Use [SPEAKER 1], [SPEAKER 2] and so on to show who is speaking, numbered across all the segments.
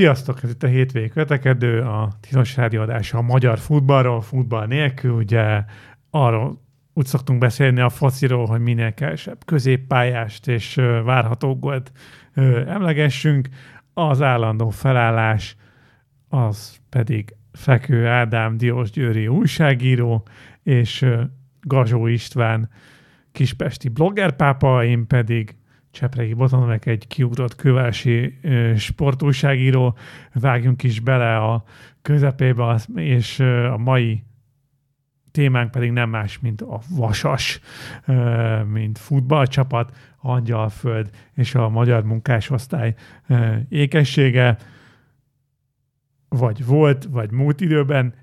[SPEAKER 1] Sziasztok, ez itt a hétvégi kötekedő, a tilos rádióadása a magyar futballról, futball nélkül, ugye arról úgy szoktunk beszélni a fociról, hogy minél kevesebb középpályást és várható gólt emlegessünk. Az állandó felállás az pedig Fekő Ádám Diós Győri újságíró, és Gazsó István kispesti bloggerpápa, én pedig Csepregi Botonovek egy kiugrott kövási sportújságíró. Vágjunk is bele a közepébe, és a mai témánk pedig nem más, mint a Vasas, mint futballcsapat, Angyalföld és a magyar munkásosztály ékessége, vagy volt, vagy múlt időben.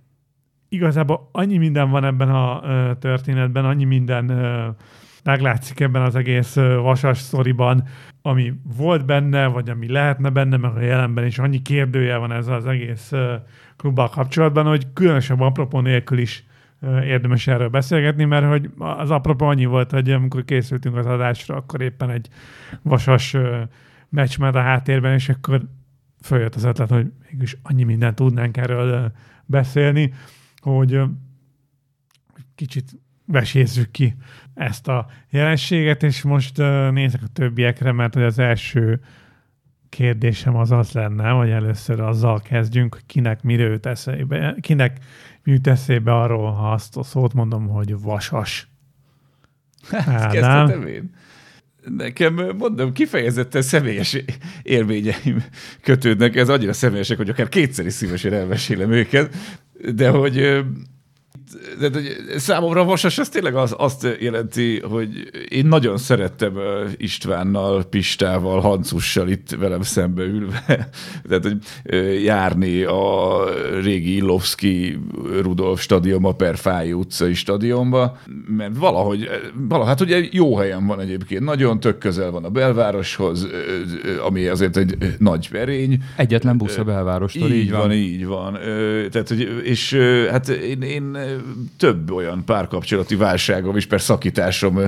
[SPEAKER 1] Igazából annyi minden van ebben a történetben, annyi minden meglátszik ebben az egész vasas sztoriban, ami volt benne, vagy ami lehetne benne, meg a jelenben is annyi kérdője van ez az egész klubbal kapcsolatban, hogy különösebb apropó nélkül is érdemes erről beszélgetni, mert hogy az apropó annyi volt, hogy amikor készültünk az adásra, akkor éppen egy vasas meccs ment a háttérben, és akkor följött az ötlet, hogy mégis annyi mindent tudnánk erről beszélni, hogy kicsit vesézzük ki ezt a jelenséget, és most nézek a többiekre, mert hogy az első kérdésem az az lenne, hogy először azzal kezdjünk, hogy kinek mi jut eszébe, kinek jut eszébe arról, ha azt a szót mondom, hogy vasas.
[SPEAKER 2] Hát, kezdhetem én. Nekem, mondom, kifejezetten személyes élményeim kötődnek, ez annyira személyesek, hogy akár kétszer is szívesen elmesélem őket, de hogy de, de, számomra a Vasas az tényleg az, azt jelenti, hogy én nagyon szerettem Istvánnal, Pistával, Hancussal itt velem szembe ülve, tehát hogy járni a régi Illovszki Rudolf stadionba per Fáj utcai stadionba, mert valahogy, valahogy, hát ugye jó helyen van egyébként, nagyon tök közel van a belvároshoz, ami azért egy nagy verény.
[SPEAKER 3] Egyetlen busz a belvárostól,
[SPEAKER 2] így, így van. van. Így van, tehát, hogy, és hát én, én több olyan párkapcsolati válságom is, per szakításom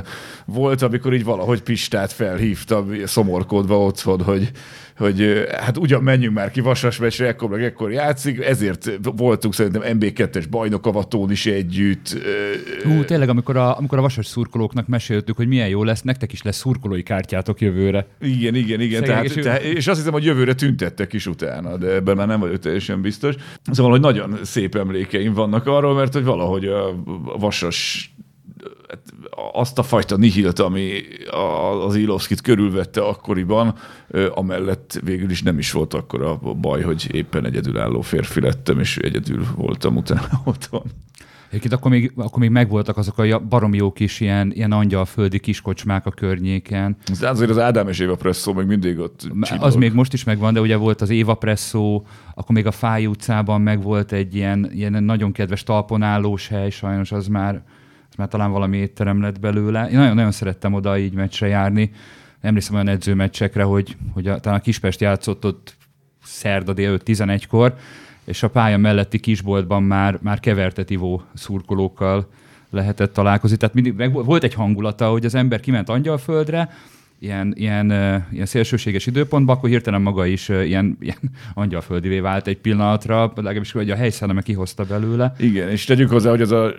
[SPEAKER 2] volt, amikor így valahogy Pistát felhívtam szomorkodva otthon, hogy, hogy hát ugyan menjünk már ki Vasas meccsre, ekkor meg ekkor játszik, ezért voltunk szerintem MB2-es bajnokavatón is együtt.
[SPEAKER 3] Hú, tényleg, amikor a, amikor a Vasas szurkolóknak meséltük, hogy milyen jó lesz, nektek is lesz szurkolói kártyátok jövőre.
[SPEAKER 2] Igen, igen, igen. Tehát, és, tehát, és azt hiszem, hogy jövőre tüntettek is utána, de ebben már nem vagyok teljesen biztos. Szóval, hogy nagyon szép emlékeim vannak arról, mert hogy valahogy a Vasas azt a fajta nihilt, ami az Ilovszkit körülvette akkoriban, amellett végül is nem is volt akkor a baj, hogy éppen egyedülálló férfi lettem, és egyedül voltam utána otthon.
[SPEAKER 3] Egyébként akkor még, akkor még megvoltak azok a baromi jó kis ilyen, ilyen angyalföldi kiskocsmák a környéken.
[SPEAKER 2] De azért az Ádám és Éva Presszó még mindig ott csinálok.
[SPEAKER 3] Az még most is megvan, de ugye volt az Éva Presszó, akkor még a Fáj utcában meg volt egy ilyen, ilyen nagyon kedves talponállós hely, sajnos az már mert talán valami étterem lett belőle. Én nagyon-nagyon szerettem oda így meccsre járni. Emlékszem olyan edzőmeccsekre, hogy, hogy a, talán a Kispest játszott ott szerda délőtt 11-kor, és a pálya melletti kisboltban már, már kevertet ivó szurkolókkal lehetett találkozni. Tehát mindig meg volt egy hangulata, hogy az ember kiment Angyalföldre, ilyen, ilyen, ilyen szélsőséges időpontban, akkor hirtelen maga is ilyen, ilyen angyalföldivé vált egy pillanatra, legalábbis hogy a helyszínemek kihozta belőle.
[SPEAKER 2] Igen, és tegyük hozzá, hogy, az a,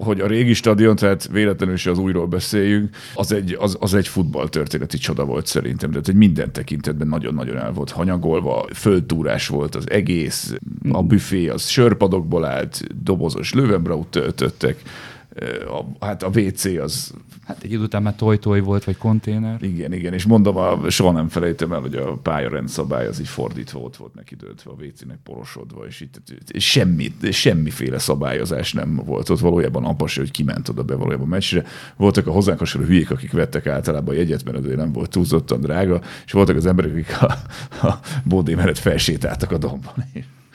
[SPEAKER 2] hogy a régi stadion, tehát véletlenül is az újról beszéljünk, az egy, az, az egy futballtörténeti csoda volt szerintem. Tehát, hogy minden tekintetben nagyon-nagyon el volt hanyagolva, földtúrás volt az egész, a büfé az sörpadokból állt, dobozos lövenbraut töltöttek, a, hát a WC az...
[SPEAKER 3] Hát egy idő után már toj-toj volt, vagy konténer.
[SPEAKER 2] Igen, igen, és mondom, a, soha nem felejtem el, hogy a pályarendszabály az így fordítva ott volt neki döntve, a WC-nek porosodva, és itt és semmi, semmiféle szabályozás nem volt ott valójában apa se, hogy kiment oda be valójában meccsre. Voltak a hozzánk hasonló hülyék, akik vettek általában a jegyet, mert azért nem volt túlzottan drága, és voltak az emberek, akik a, a bódé mellett felsétáltak a domban.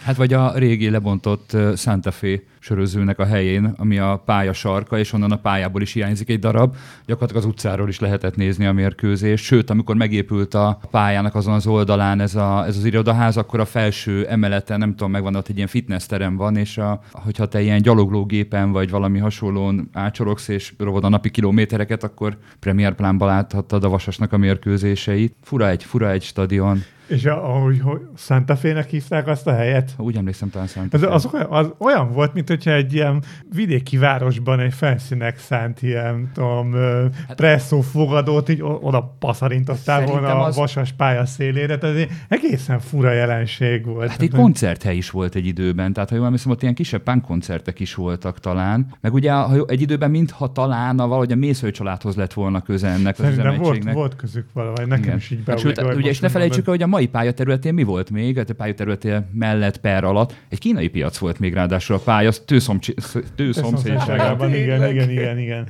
[SPEAKER 3] Hát vagy a régi lebontott Santa Fe sörözőnek a helyén, ami a pálya sarka, és onnan a pályából is hiányzik egy darab. Gyakorlatilag az utcáról is lehetett nézni a mérkőzést. Sőt, amikor megépült a pályának azon az oldalán ez, a, ez az irodaház, akkor a felső emeleten, nem tudom, megvan ott egy ilyen fitnessterem van, és a, hogyha te ilyen gyaloglógépen vagy valami hasonlón ácsorogsz és rovod a napi kilométereket, akkor Premier Plánban láthattad a Vasasnak a mérkőzéseit. Fura egy, fura egy stadion.
[SPEAKER 1] És ahogy hogy Santa Fe-nek hívták azt a helyet?
[SPEAKER 3] Úgy emlékszem, talán Santa
[SPEAKER 1] Az, az, olyan, az olyan volt, mint hogyha egy ilyen vidéki városban egy felszínek szánt ilyen, tudom, hát, presszó fogadót így oda passzarintottál volna az... a vasas pálya szélére, tehát ez egészen fura jelenség volt.
[SPEAKER 3] Hát egy koncerthely is volt egy időben, tehát ha jól emlékszem, ott ilyen kisebb punk koncertek is voltak talán. Meg ugye ha egy időben mintha talán a valahogy a Mészői családhoz lett volna köze ennek az
[SPEAKER 1] volt, volt közük valahogy, nekem Igen. is így
[SPEAKER 3] hát, sőt, ugye, és ne felejtsük hogy a mai pályaterületén mi volt még, a pályaterületén mellett per alatt egy kínai piac volt még ráadásul a pálya, tőszomszédságában.
[SPEAKER 1] Igen, igen, igen, igen.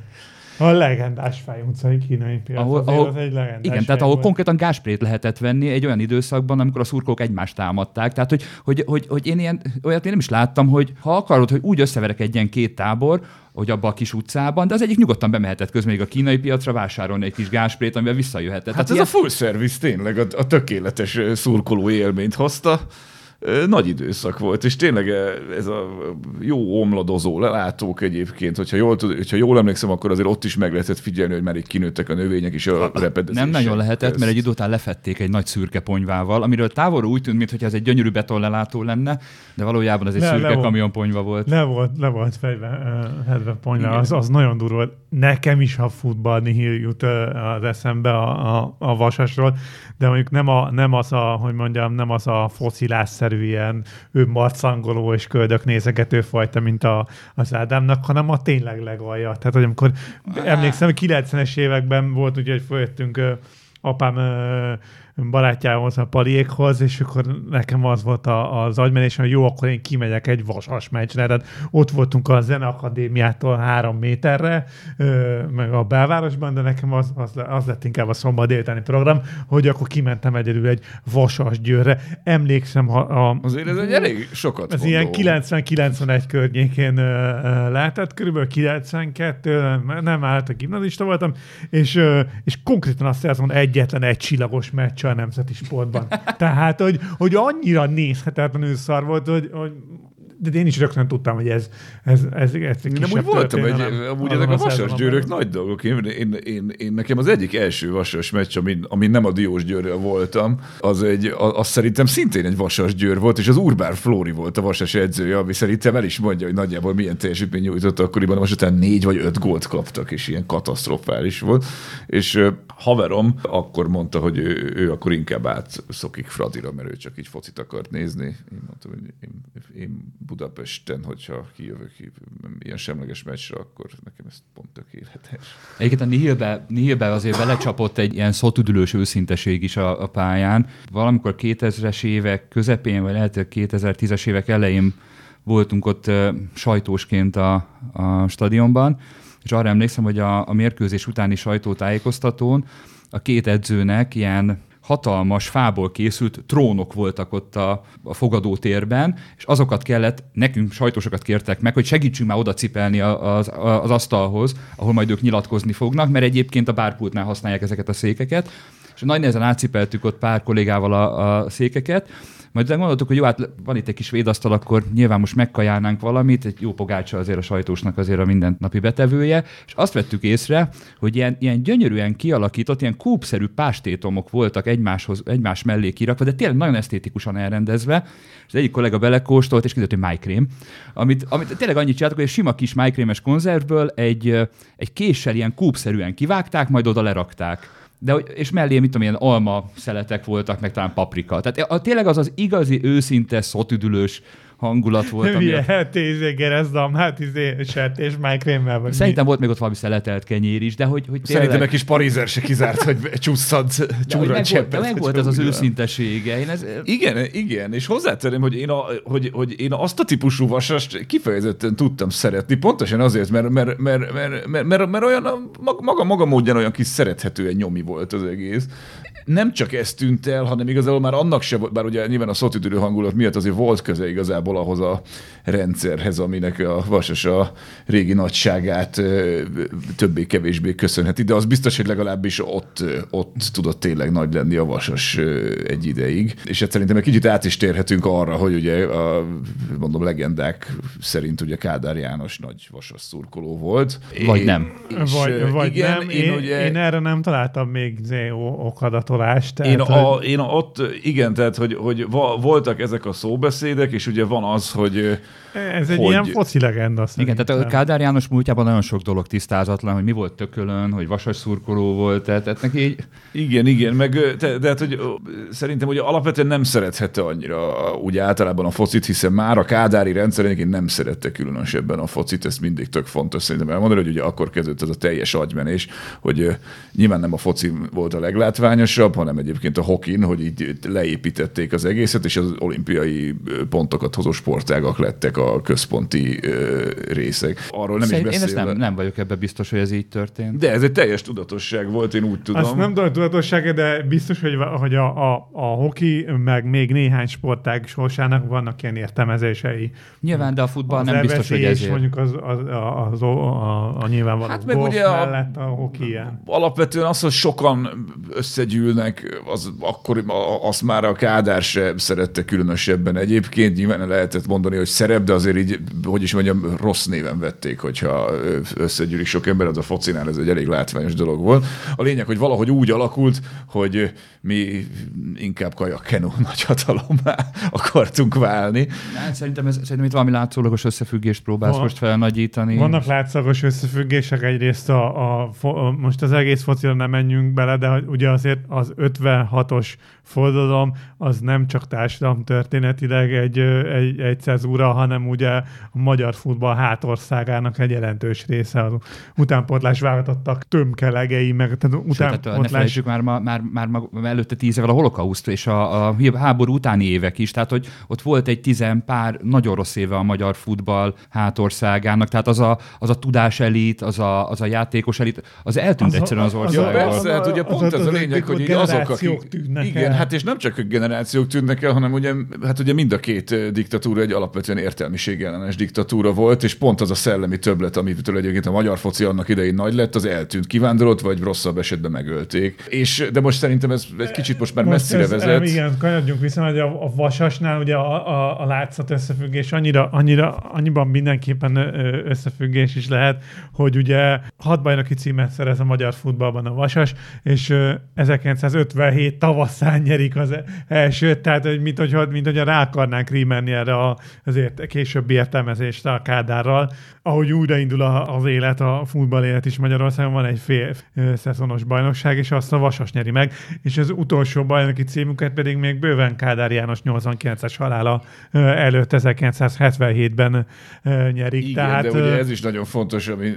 [SPEAKER 1] A legendás Fáj utcai kínai piac. Ahol, ahol, az egy legendás
[SPEAKER 3] igen, tehát ahol volt. konkrétan gásprét lehetett venni egy olyan időszakban, amikor a szurkolók egymást támadták. Tehát, hogy, hogy, hogy, hogy én ilyen, olyat én nem is láttam, hogy ha akarod, hogy úgy összeverekedjen két tábor, hogy abba a kis utcában, de az egyik nyugodtan bemehetett közben még a kínai piacra vásárolni egy kis gásprét, amivel visszajöhetett.
[SPEAKER 2] Hát, hát ez ilyen... a full service tényleg a, a tökéletes szurkoló élményt hozta nagy időszak volt, és tényleg ez a jó omladozó lelátók egyébként, hogyha jól, hogyha jól emlékszem, akkor azért ott is meg lehetett figyelni, hogy már így kinőttek a növények is a repedezések.
[SPEAKER 3] Nem nagyon lehetett, mert egy idő után lefették egy nagy szürke ponyvával, amiről távolról úgy tűnt, mintha ez egy gyönyörű betonlelátó lenne, de valójában ez egy le, szürke le kamionponyva volt.
[SPEAKER 1] Le volt, le volt fejbe uh, ponyva, az, az nagyon durva. Nekem is a futball nihil jut az eszembe a, a, a vasasról, de mondjuk nem, a, nem az a, hogy mondjam, nem az a focilásszerű ilyen ő marcangoló és köldök nézegető fajta, mint a, az Ádámnak, hanem a tényleg legalja. Tehát, hogy amikor emlékszem, 90-es években volt, ugye, hogy följöttünk apám barátjához, a paliékhoz, és akkor nekem az volt a, az agymenés, hogy jó, akkor én kimegyek egy vasas meccsre. Tehát ott voltunk a Zeneakadémiától három méterre, meg a belvárosban, de nekem az, az, az lett inkább a szombat délutáni program, hogy akkor kimentem egyedül egy vasas győrre. Emlékszem, ha a,
[SPEAKER 2] Azért ez egy elég sokat
[SPEAKER 1] Ez ilyen 90-91 környékén lehetett, körülbelül 92, nem állt, a gimnazista voltam, és, és konkrétan azt érzem, egyetlen egy csillagos meccs a nemzeti sportban. Tehát, hogy, hogy annyira nézhetetlenül szar volt, hogy, hogy de én is rögtön tudtam, hogy ez, ez, ez, ez egy
[SPEAKER 2] Nem úgy voltam, hogy amúgy ezek a vasas győrök nagy dolgok. Én, én, én, én, nekem az egyik első vasas meccs, amin, amin nem a Diós győrrel voltam, az, egy, az szerintem szintén egy vasas győr volt, és az Urbár Flóri volt a vasas edzője, ami szerintem el is mondja, hogy nagyjából milyen teljesítmény nyújtott akkoriban, most után négy vagy öt gólt kaptak, és ilyen katasztrofális volt. És haverom akkor mondta, hogy ő, ő akkor inkább átszokik Fradira, mert ő csak így focit akart nézni. Én mondtam, hogy én, én Budapesten, hogyha kijövök ilyen semleges meccsre, akkor nekem ez pont tökéletes.
[SPEAKER 3] Egyébként a Nihilbe, Nihilbe azért belecsapott egy ilyen szótudülős őszinteség is a, a pályán. Valamikor 2000-es évek közepén, vagy lehet 2010-es évek elején voltunk ott sajtósként a, a stadionban, és arra emlékszem, hogy a, a mérkőzés utáni sajtótájékoztatón a két edzőnek ilyen hatalmas fából készült trónok voltak ott a, a fogadótérben, és azokat kellett, nekünk sajtósokat kértek meg, hogy segítsünk már oda cipelni az, az asztalhoz, ahol majd ők nyilatkozni fognak, mert egyébként a bárpultnál használják ezeket a székeket, és nagy nehezen átcipeltük ott pár kollégával a, a székeket, majd gondoltuk, hogy jó, hát van itt egy kis védasztal, akkor nyilván most megkajálnánk valamit, egy jó pogácsa azért a sajtósnak azért a mindennapi betevője, és azt vettük észre, hogy ilyen, ilyen gyönyörűen kialakított, ilyen kúpszerű pástétomok voltak egymáshoz, egymás mellé kirakva, de tényleg nagyon esztétikusan elrendezve, és az egyik kollega belekóstolt, és kiderült, hogy májkrém, amit, amit tényleg annyit csináltak, hogy egy sima kis májkrémes konzervből egy, egy késsel ilyen kúpszerűen kivágták, majd oda lerakták de, és mellé, mit tudom, ilyen alma szeletek voltak, meg talán paprika. Tehát a, tényleg az az igazi, őszinte, szotüdülős hangulat volt.
[SPEAKER 1] Ami a... hát izé, gerezdam, hát izé, sertés májkrémmel. Vagy
[SPEAKER 3] Szerintem mi? volt még ott valami szeletelt kenyér is, de hogy, hogy
[SPEAKER 2] tényleg... Szerintem egy kis parizer se kizárt, hogy csusszant csúra
[SPEAKER 3] cseppet. De meg volt ez az őszintesége. Én ez...
[SPEAKER 2] Igen, igen, és hozzátenném, hogy én, a, hogy, hogy én azt a típusú vasast kifejezetten tudtam szeretni, pontosan azért, mert, mert, mert, mert, mert, mert, mert olyan maga, maga módján olyan kis szerethetően nyomi volt az egész nem csak ez tűnt el, hanem igazából már annak se volt, bár ugye nyilván a szotüdülő hangulat miatt azért volt köze igazából valahoz a rendszerhez, aminek a Vasas a régi nagyságát többé-kevésbé köszönheti, de az biztos, hogy legalábbis ott, ott tudott tényleg nagy lenni a Vasas egy ideig. És hát szerintem egy kicsit át is térhetünk arra, hogy ugye a, mondom, legendák szerint ugye Kádár János nagy Vasas szurkoló volt.
[SPEAKER 3] Vagy én, nem.
[SPEAKER 1] És vagy, vagy igen, nem. Én, én, ugye, én erre nem találtam még okadatolást.
[SPEAKER 2] Tehát, én, a, hogy... én ott, igen, tehát, hogy, hogy voltak ezek a szóbeszédek, és ugye van az, hogy
[SPEAKER 1] ez egy hogy... ilyen foci legenda.
[SPEAKER 3] Igen, tehát a Kádár János múltjában nagyon sok dolog tisztázatlan, hogy mi volt tökölön, hogy vasas szurkoló volt, tehát, tehát neki így...
[SPEAKER 2] Igen, igen, meg de, de hát, hogy szerintem hogy alapvetően nem szerethette annyira úgy általában a focit, hiszen már a kádári rendszerén nem szerette különösebben a focit, ez mindig tök fontos szerintem elmondani, hogy ugye akkor kezdődött ez a teljes agymenés, hogy nyilván nem a foci volt a leglátványosabb, hanem egyébként a hokin, hogy így leépítették az egészet, és az olimpiai pontokat hozó sportágak lettek a központi részek. Arról nem Szerint, is beszélve.
[SPEAKER 3] Én ezt nem, nem vagyok ebben biztos, hogy ez így történt.
[SPEAKER 2] De ez egy teljes tudatosság volt, én úgy tudom.
[SPEAKER 1] Azt nem tudatosság, de biztos, hogy, hogy a, a, a hoki, meg még néhány sportág sorsának vannak ilyen értelmezései.
[SPEAKER 3] Nyilván, de a futball az nem biztos, hogy ezért.
[SPEAKER 1] mondjuk az, az, az, az a, a, a nyilvánvaló hát meg ugye a, mellett a hoki ilyen.
[SPEAKER 2] Alapvetően az, hogy sokan összegyűlnek, az akkor az már a Kádár se szerette különösebben egyébként. Nyilván lehetett mondani, hogy szerep, de azért így, hogy is mondjam, rossz néven vették, hogyha összegyűlik sok ember, az a focinál ez egy elég látványos dolog volt. A lényeg, hogy valahogy úgy alakult, hogy mi inkább kajakkenó nagy hatalommá akartunk válni.
[SPEAKER 3] Hát, szerintem, ez, szerintem itt valami látszólagos összefüggést próbálsz Van, most felnagyítani.
[SPEAKER 1] Vannak látszólagos összefüggések, egyrészt a, a, a, most az egész focira nem menjünk bele, de ugye azért az 56-os forradalom az nem csak társadalom történetileg egy, egy, egy cezúra, hanem ugye a magyar futball hátországának egy jelentős része. Az utánpótlás válogatottak tömkelegei, meg tehát
[SPEAKER 3] utánpótlás... Sőt, ne már, már, már, már előtte tíz évvel a holokauszt és a, a háború utáni évek is, tehát hogy ott volt egy tizen pár nagyon rossz éve a magyar futball hátországának, tehát az a, az a tudás elit, az a, az a játékos elit, az eltűnt az egyszerűen az országból.
[SPEAKER 2] Ja, persze, hát ugye pont az, az, az a lényeg, hogy azok, akik... Igen, el. hát és nem csak a generációk tűnnek el, hanem ugye, hát ugye mind a két diktatúra egy alapvetően értelmiségellenes diktatúra volt, és pont az a szellemi többlet, amitől egyébként a magyar foci annak idején nagy lett, az eltűnt, kivándorolt, vagy rosszabb esetben megölték. És, de most szerintem ez egy kicsit most már most messzire ez, vezet.
[SPEAKER 1] Igen, kanyarodjunk vissza, hogy a, a vasasnál ugye a, a, a látszat összefüggés annyira, annyira, annyiban mindenképpen összefüggés is lehet, hogy ugye hat bajnoki címet szerez a magyar futballban a vasas, és 1957 tavaszán nyerik az elsőt, tehát hogy mint, hogy, mint hogy rá akarnánk rímenni erre a, azért későbbi értelmezést a Kádárral, ahogy újraindul az élet, a futball élet is Magyarországon, van egy fél szezonos bajnokság, és azt a Vasas nyeri meg, és az utolsó bajnoki címüket pedig még bőven Kádár János 89-es halála előtt 1977-ben nyerik.
[SPEAKER 2] Igen, Tehát, de ugye ez is nagyon fontos, ami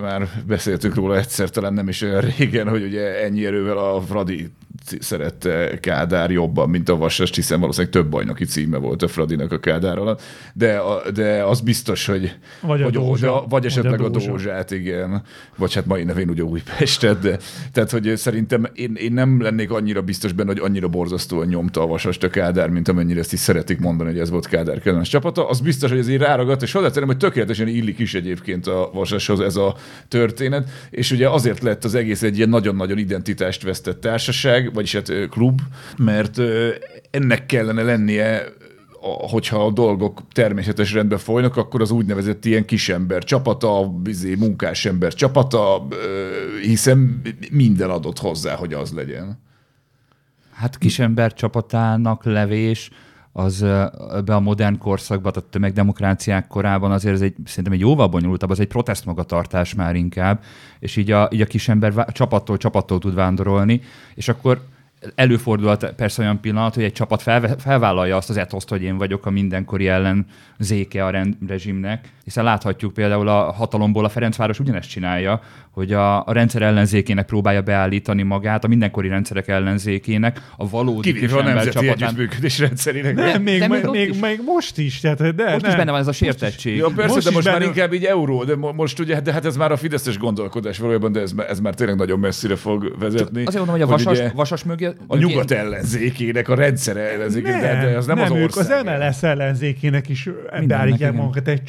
[SPEAKER 2] már beszéltük róla egyszer, talán nem is olyan régen, hogy ugye ennyi erővel a Fradi szerette Kádár jobban, mint a Vasas, hiszen valószínűleg több bajnoki címe volt a Fradinak a Kádár alatt, de, a, de az biztos, hogy
[SPEAKER 1] vagy, a hogy dózsa,
[SPEAKER 2] oda, vagy esetleg vagy a, dózsa. a Dózsát, igen, vagy hát mai nevén ugye Újpestet, de tehát, hogy szerintem én, én nem lennék annyira biztos benne, hogy annyira borzasztóan nyomta a Vasast a Kádár, mint amennyire ezt is szeretik mondani, hogy ez volt Kádár kellemes csapata. Az biztos, hogy ez így ráragadt, és hozzáteszem, hogy tökéletesen illik is egyébként a Vasashoz ez a történet, és ugye azért lett az egész egy ilyen nagyon-nagyon identitást vesztett társaság, vagyis hát klub, mert ennek kellene lennie hogyha a dolgok természetes rendben folynak, akkor az úgynevezett ilyen kisember csapata, bizé, munkásember csapata, hiszen minden adott hozzá, hogy az legyen.
[SPEAKER 3] Hát kisember csapatának levés, az be a modern korszakban, a tömegdemokráciák korában azért ez egy, szerintem egy jóval bonyolultabb, az egy protest magatartás már inkább, és így a, így a kisember csapattól csapattól tud vándorolni, és akkor előfordulhat persze olyan pillanat, hogy egy csapat fel, felvállalja azt az etoszt, hogy én vagyok a mindenkori ellen zéke a rend, rezsimnek, hiszen láthatjuk például a hatalomból a Ferencváros ugyanezt csinálja, hogy a, a rendszer ellenzékének próbálja beállítani magát, a mindenkori rendszerek ellenzékének, a valódi
[SPEAKER 2] Kivéve a nemzeti csapatán... együttműködés rendszerének.
[SPEAKER 1] Nem, még, de még, még, még, most is. Tehát, de,
[SPEAKER 3] most
[SPEAKER 1] nem.
[SPEAKER 3] is benne van ez a sértettség.
[SPEAKER 2] Ja, persze, most de most benne... már inkább így euró, de most ugye, de hát ez már a fideszes gondolkodás valójában, de ez, ez már tényleg nagyon messzire fog vezetni.
[SPEAKER 3] Azért mondom, hogy a vasas, ugye, vasas mögé...
[SPEAKER 2] A nyugat ellenzékének, a rendszer ellenzékének, nem, de, de az nem, nem az ország.
[SPEAKER 1] Ők az MLS ellenzékének is beállítják magukat egy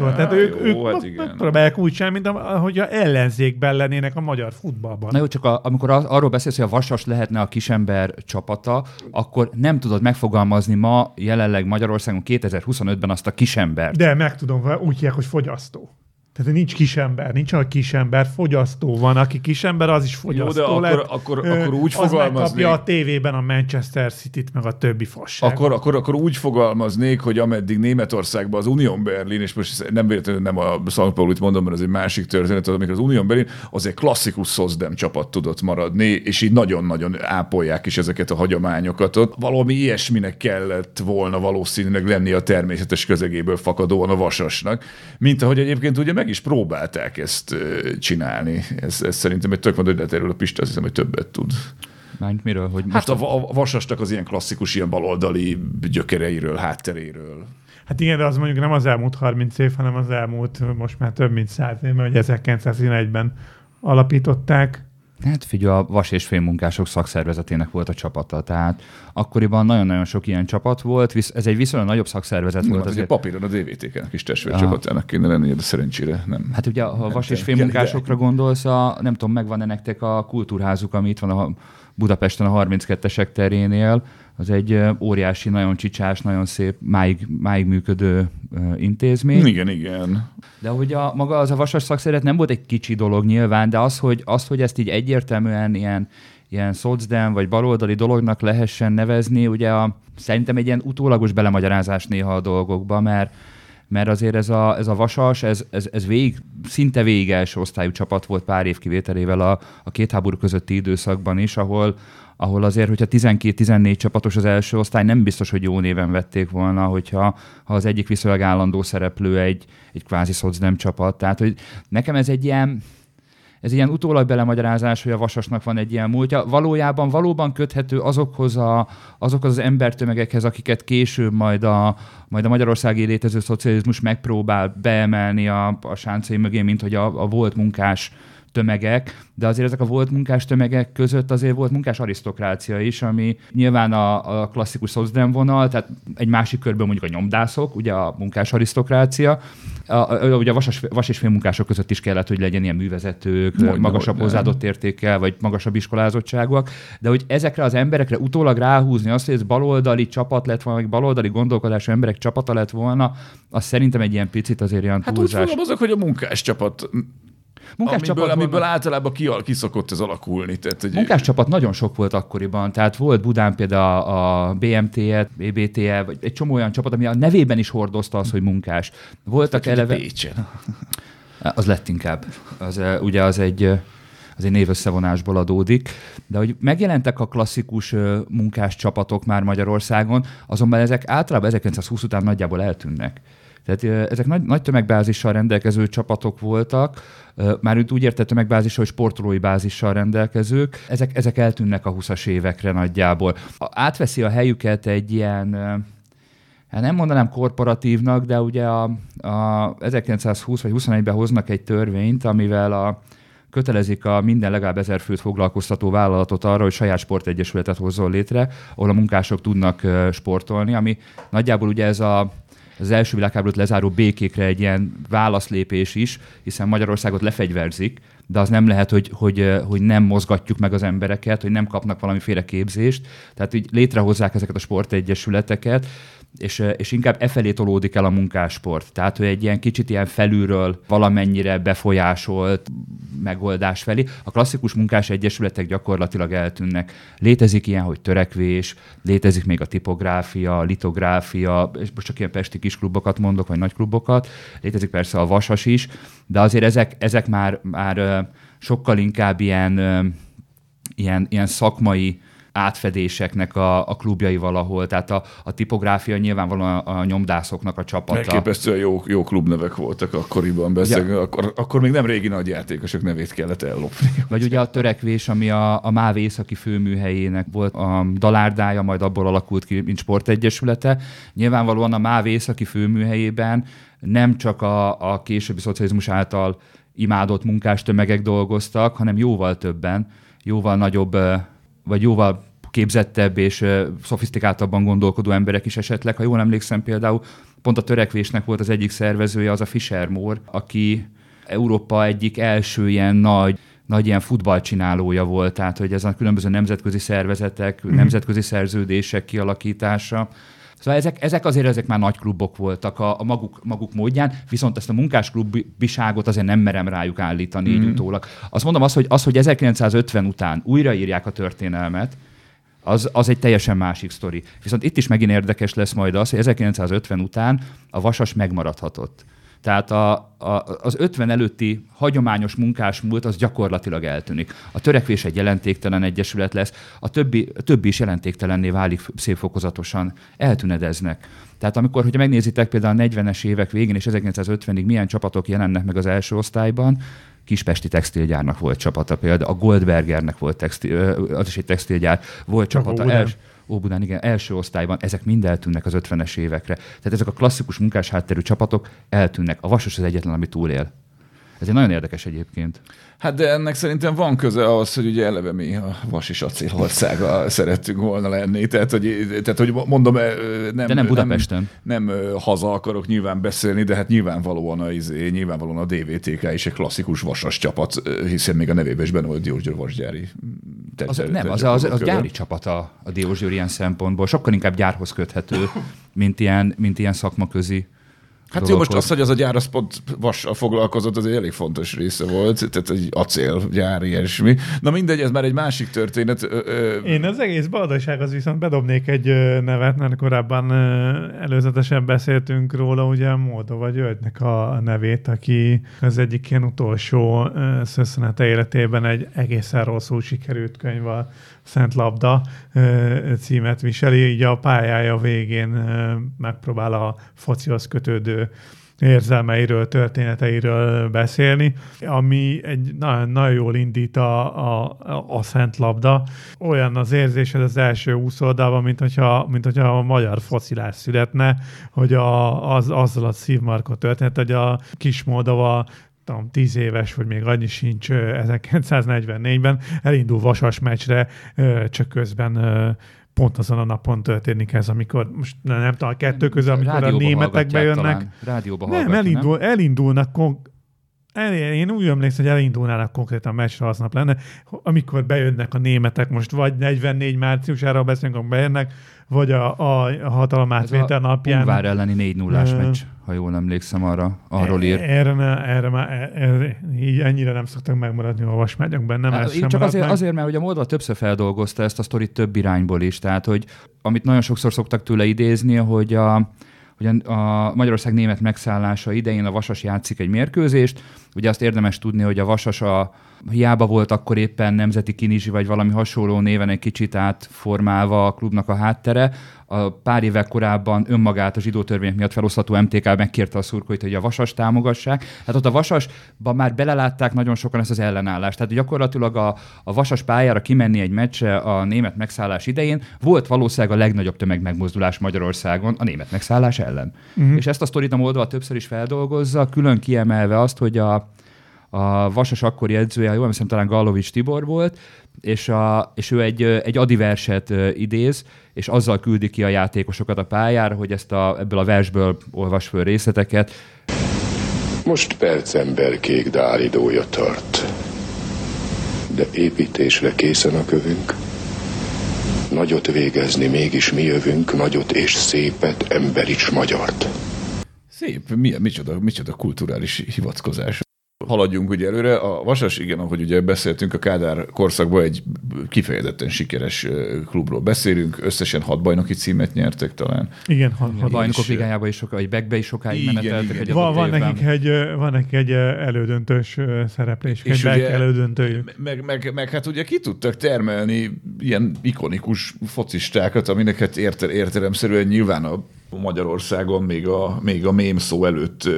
[SPEAKER 1] csomószor. Ja, Tehát ők, jó, ők hát igen. próbálják úgy sem, mint ahogy a ellenzékben lennének a magyar futballban.
[SPEAKER 3] Na jó, csak a, amikor arról beszélsz, hogy a Vasas lehetne a kisember csapata, akkor nem tudod megfogalmazni ma jelenleg Magyarországon 2025-ben azt a kisember.
[SPEAKER 1] De meg tudom, úgy hívják, hogy fogyasztó. Tehát nincs kisember, nincs olyan kisember, fogyasztó van, aki kisember, az is fogyasztó
[SPEAKER 2] Jó, de
[SPEAKER 1] lett.
[SPEAKER 2] akkor, akkor, akkor úgy
[SPEAKER 1] az
[SPEAKER 2] fogalmazni.
[SPEAKER 1] a tévében a Manchester City-t, meg a többi fasság.
[SPEAKER 2] Akkor, akkor, akkor úgy fogalmaznék, hogy ameddig Németországban az Union Berlin, és most nem véletlenül nem a St. Paulit mondom, mert ez egy másik történet, amikor az Union Berlin az egy klasszikus Szozdem csapat tudott maradni, és így nagyon-nagyon ápolják is ezeket a hagyományokat. Ott valami ilyesminek kellett volna valószínűleg lenni a természetes közegéből fakadóan a vasasnak, mint ahogy egyébként ugye meg is próbálták ezt csinálni. Ez, ez szerintem egy tök mondod, de erről a Pista azt hiszem, hogy többet tud.
[SPEAKER 3] Mármint miről? Hogy
[SPEAKER 2] hát most hát a, a vasasnak az ilyen klasszikus, ilyen baloldali gyökereiről, hátteréről.
[SPEAKER 1] Hát igen, de az mondjuk nem az elmúlt 30 év, hanem az elmúlt most már több mint 100 év, mert 1911-ben alapították.
[SPEAKER 3] Hát figyelj, a vas és fémmunkások szakszervezetének volt a csapata, tehát akkoriban nagyon-nagyon sok ilyen csapat volt, ez egy viszonylag nagyobb szakszervezet
[SPEAKER 2] nem,
[SPEAKER 3] volt.
[SPEAKER 2] Hát azért papíron a DVTK-nek is testvércsapatának kéne lennie, de szerencsére nem.
[SPEAKER 3] Hát ugye, ha a vas és fémmunkásokra gondolsz, a, nem tudom, megvan-e nektek a kultúrházuk, ami itt van a Budapesten a 32-esek terénél, az egy óriási, nagyon csicsás, nagyon szép, máig, máig működő intézmény.
[SPEAKER 2] Igen, igen.
[SPEAKER 3] De hogy a, maga az a vasas szakszeret nem volt egy kicsi dolog nyilván, de az, hogy, az, hogy ezt így egyértelműen ilyen, ilyen szocdem vagy baloldali dolognak lehessen nevezni, ugye a, szerintem egy ilyen utólagos belemagyarázás néha a dolgokba, mert mert azért ez a, ez a vasas, ez, ez, ez végig, szinte végig első osztályú csapat volt pár év kivételével a, a két háború közötti időszakban is, ahol, ahol azért, hogyha 12-14 csapatos az első osztály, nem biztos, hogy jó néven vették volna, hogyha ha az egyik viszonylag állandó szereplő egy, egy kvázi szocdem csapat. Tehát, hogy nekem ez egy ilyen, ez ilyen utólag belemagyarázás, hogy a Vasasnak van egy ilyen múltja. Valójában valóban köthető azokhoz, a, azokhoz az embertömegekhez, akiket később majd a, majd a Magyarországi létező szocializmus megpróbál beemelni a, a sáncai mögé, mint hogy a, a volt munkás tömegek, de azért ezek a volt munkás tömegek között azért volt munkás arisztokrácia is, ami nyilván a, a klasszikus szocdem vonal, tehát egy másik körben mondjuk a nyomdászok, ugye a munkás arisztokrácia, a, a, ugye a vasas, vas és munkások között is kellett, hogy legyen ilyen művezetők, Mondja, magasabb hogy hozzáadott értékkel, vagy magasabb iskolázottságúak, de hogy ezekre az emberekre utólag ráhúzni azt, hogy ez baloldali csapat lett volna, vagy baloldali gondolkodású emberek csapata lett volna, az szerintem egy ilyen picit azért ilyen túlzás.
[SPEAKER 2] Hát úgy azok, hogy a munkás csapat amiből, amiből általában ki, kiszokott ez alakulni. Tehát,
[SPEAKER 3] hogy... Munkáscsapat nagyon sok volt akkoriban, tehát volt Budán például a BMT-e, BBT-e, vagy egy csomó olyan csapat, ami a nevében is hordozta az, hogy munkás. Voltak
[SPEAKER 2] hát, eleve... Pécsen.
[SPEAKER 3] Az lett inkább. Az, ugye az egy az egy névösszevonásból adódik, de hogy megjelentek a klasszikus munkás csapatok már Magyarországon, azonban ezek általában 1920 után nagyjából eltűnnek. Tehát ezek nagy, nagy tömegbázissal rendelkező csapatok voltak, már úgy értett tömegbázissal, hogy sportolói bázissal rendelkezők. Ezek, ezek eltűnnek a 20-as évekre nagyjából. Átveszi a helyüket egy ilyen hát nem mondanám korporatívnak, de ugye a, a 1920 vagy 21-ben hoznak egy törvényt, amivel a, kötelezik a minden legalább ezer főt foglalkoztató vállalatot arra, hogy saját sportegyesületet hozzon létre, ahol a munkások tudnak sportolni, ami nagyjából ugye ez a az első világháborút lezáró békékre egy ilyen válaszlépés is, hiszen Magyarországot lefegyverzik, de az nem lehet, hogy, hogy, hogy nem mozgatjuk meg az embereket, hogy nem kapnak valamiféle képzést. Tehát így létrehozzák ezeket a sportegyesületeket, és, és inkább e felé tolódik el a munkásport. Tehát, hogy egy ilyen kicsit ilyen felülről valamennyire befolyásolt megoldás felé. A klasszikus munkás egyesületek gyakorlatilag eltűnnek. Létezik ilyen, hogy törekvés, létezik még a tipográfia, litográfia, és most csak ilyen pesti kisklubokat mondok, vagy nagy klubokat. Létezik persze a vasas is, de azért ezek, ezek már, már sokkal inkább ilyen, ilyen, ilyen szakmai átfedéseknek a, a klubjai valahol, tehát a, a tipográfia nyilvánvalóan a, a nyomdászoknak a csapata.
[SPEAKER 2] Elképesztően jó, jó klubnevek voltak akkoriban, beszélni, ja. akkor, akkor még nem régi nagy játékosok nevét kellett ellopni.
[SPEAKER 3] Vagy ugye a törekvés, ami a, a MÁV északi főműhelyének volt a dalárdája, majd abból alakult ki, mint sportegyesülete. Nyilvánvalóan a MÁV északi főműhelyében nem csak a, a későbbi szocializmus által imádott munkástömegek dolgoztak, hanem jóval többen, jóval nagyobb, vagy jóval képzettebb és szofisztikáltabban gondolkodó emberek is esetleg. Ha jól emlékszem például, pont a törekvésnek volt az egyik szervezője, az a Fischer Moore, aki Európa egyik első ilyen nagy nagy ilyen futballcsinálója volt, tehát hogy ez a különböző nemzetközi szervezetek, mm. nemzetközi szerződések kialakítása, Szóval ezek, ezek azért ezek már nagy klubok voltak a, a maguk, maguk módján, viszont ezt a munkásklubiságot azért nem merem rájuk állítani mm. így utólag. Azt mondom azt, hogy, az, hogy 1950 után újraírják a történelmet, az, az egy teljesen másik sztori. Viszont itt is megint érdekes lesz majd az, hogy 1950 után a vasas megmaradhatott. Tehát a, a, az 50 előtti hagyományos munkás múlt az gyakorlatilag eltűnik. A törekvés egy jelentéktelen egyesület lesz, a többi, a többi is jelentéktelenné válik szép fokozatosan, eltűnedeznek. Tehát amikor, hogyha megnézitek például a 40-es évek végén és 1950-ig milyen csapatok jelennek meg az első osztályban, Kispesti textilgyárnak volt csapata, például a Goldbergernek volt textil, az is egy textilgyár, volt csapata. Els, Óbudán, igen, első osztályban, ezek mind eltűnnek az 50-es évekre. Tehát ezek a klasszikus munkás hátterű csapatok eltűnnek. A Vasas az egyetlen, ami túlél. Ez egy nagyon érdekes egyébként.
[SPEAKER 2] Hát de ennek szerintem van köze ahhoz, hogy ugye eleve mi a vas és acélországa szerettünk volna lenni. Tehát, hogy, tehát, hogy mondom, nem,
[SPEAKER 3] de nem Budapesten.
[SPEAKER 2] Nem, nem, haza akarok nyilván beszélni, de hát nyilvánvalóan a, izé, nyilvánvalóan a DVTK is egy klasszikus vasas csapat, hiszen még a nevében is benne volt György vasgyári.
[SPEAKER 3] Az, nem, az, az, az, gyári csapat a, a György ilyen szempontból. Sokkal inkább gyárhoz köthető, mint ilyen, mint ilyen szakmaközi
[SPEAKER 2] Hát jó, most az, hogy az a gyár az pont vassal foglalkozott, az egy elég fontos része volt, tehát egy acélgyár, ilyesmi. Na mindegy, ez már egy másik történet.
[SPEAKER 1] Én az egész az viszont bedobnék egy nevet, mert korábban előzetesen beszéltünk róla, ugye Moldova Györgynek a nevét, aki az egyik ilyen utolsó szösszenete életében egy egészen rosszul sikerült könyv a Szent Labda címet viseli, így a pályája végén megpróbál a focihoz kötődő érzelmeiről, történeteiről beszélni, ami egy nagyon, nagyon jól indít a, a, a Szent Labda. Olyan az érzésed az első úszoldalban, mint hogyha, mint hogyha a magyar focilás születne, hogy a, az, azzal a szívmarkot történet, hogy a kis Moldova tudom, 10 éves, vagy még annyi sincs 1944-ben, elindul vasas meccsre, csak közben pont azon a napon történik ez, amikor most nem tudom, a kettő közül, amikor Rádióba a németek bejönnek. Talán.
[SPEAKER 3] Rádióba
[SPEAKER 1] nem, elindul, nem? elindulnak kon- el, én úgy emlékszem, hogy elindulnának konkrétan meccsre aznap lenne, amikor bejönnek a németek, most vagy 44 márciusára beszélünk, amikor bejönnek, vagy a, a, hatalom átvétel napján.
[SPEAKER 3] Ungvár elleni 4 0 uh, meccs, ha jól emlékszem arra, arról ír.
[SPEAKER 1] Erre, ne, erre már erre, így ennyire nem szoktak megmaradni a vasmágyakban, nem hát, ez sem
[SPEAKER 3] Csak azért, meg. azért, mert ugye a Moldva többször feldolgozta ezt a sztorit több irányból is, tehát hogy amit nagyon sokszor szoktak tőle idézni, hogy a, hogy a Magyarország német megszállása idején a Vasas játszik egy mérkőzést. Ugye azt érdemes tudni, hogy a Vasas a, hiába volt akkor éppen Nemzeti Kinizsi vagy valami hasonló néven egy kicsit átformálva a klubnak a háttere, a pár évvel korábban önmagát a zsidó törvények miatt felosztató MTK megkérte a szurkolóit, hogy a Vasas támogassák. Hát ott a Vasasban már belelátták nagyon sokan ezt az ellenállást. Tehát gyakorlatilag a, a Vasas pályára kimenni egy meccse a német megszállás idején volt valószínűleg a legnagyobb tömegmegmozdulás Magyarországon a német megszállás ellen. Uh-huh. És ezt a sztorit a Moldova többször is feldolgozza, külön kiemelve azt, hogy a, a Vasas akkori edzője, jól hiszem talán Gallovics Tibor volt, és, a, és ő egy, egy Adi verset idéz, és azzal küldi ki a játékosokat a pályára, hogy ezt a, ebből a versből olvas föl részleteket.
[SPEAKER 4] Most percember kék dáridója tart, de építésre készen a kövünk. Nagyot végezni mégis mi jövünk, nagyot és szépet, emberics magyart.
[SPEAKER 2] Szép, milyen, micsoda, micsoda kulturális hivatkozás. Haladjunk ugye előre. A Vasas, igen, ahogy ugye beszéltünk, a Kádár korszakban egy kifejezetten sikeres klubról beszélünk. Összesen hat bajnoki címet nyertek talán.
[SPEAKER 1] Igen, hat,
[SPEAKER 3] a bajnokok ligájába is sokáig, vagy Beckbe is sokáig igen, meneteltek
[SPEAKER 1] igen. egy van, van nekik egy, van nekik egy elődöntős szereplés,
[SPEAKER 2] és
[SPEAKER 1] egy
[SPEAKER 2] ugye,
[SPEAKER 1] elődöntőjük.
[SPEAKER 2] Meg, meg, meg, hát ugye ki tudtak termelni ilyen ikonikus focistákat, aminek hát érte, értelemszerűen nyilván a Magyarországon még a, még a mém szó előtt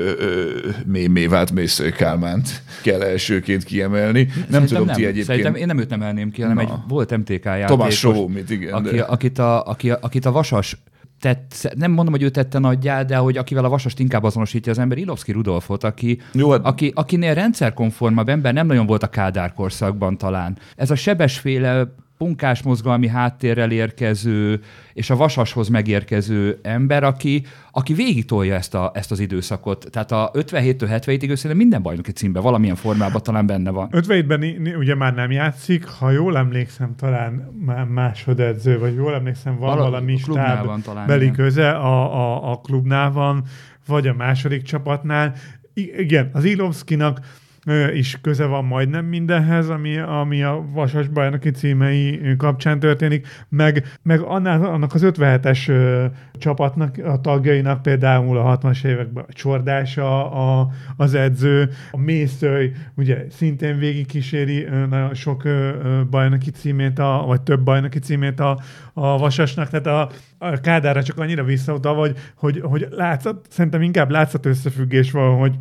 [SPEAKER 2] mémé vált Mészői Kálmánt kell elsőként kiemelni. Nem Szerintem tudom, nem. ti egyébként...
[SPEAKER 3] Szerintem én nem őt emelném ki, hanem Na. egy volt MTK játékos.
[SPEAKER 2] Tomás Sovó, mit igen.
[SPEAKER 3] Aki, de... akit, a, aki, akit a Vasas tett, nem mondom, hogy ő tette nagyjá, de hogy akivel a vasast inkább azonosítja az ember, Ilovszki Rudolfot, aki, Jó, hát... aki, akinél rendszerkonformabb ember nem nagyon volt a Kádár korszakban talán. Ez a sebesféle punkás mozgalmi háttérrel érkező, és a vasashoz megérkező ember, aki, aki végig tolja ezt, a, ezt az időszakot. Tehát a 57-től 77-ig szerintem minden bajnoki címben valamilyen formában talán benne van.
[SPEAKER 1] 57-ben ugye már nem játszik, ha jól emlékszem, talán másodedző, vagy jól emlékszem, van Vala, valami stáb van talán, beli igen. köze a, a, a klubnál van, vagy a második csapatnál. I- igen, az Ilovszkinak is köze van majdnem mindenhez, ami, ami a Vasas bajnoki címei kapcsán történik, meg, meg annál, annak az 57-es ö, csapatnak, a tagjainak például a 60-as években a Csordása a, az edző, a Mészöly ugye szintén végig kíséri ö, nagyon sok bajnoki címét, a, vagy több bajnoki címét a, a Vasasnak, tehát a, a Kádára csak annyira visszautal, hogy, hogy, hogy látszat, szerintem inkább látszat összefüggés van, hogy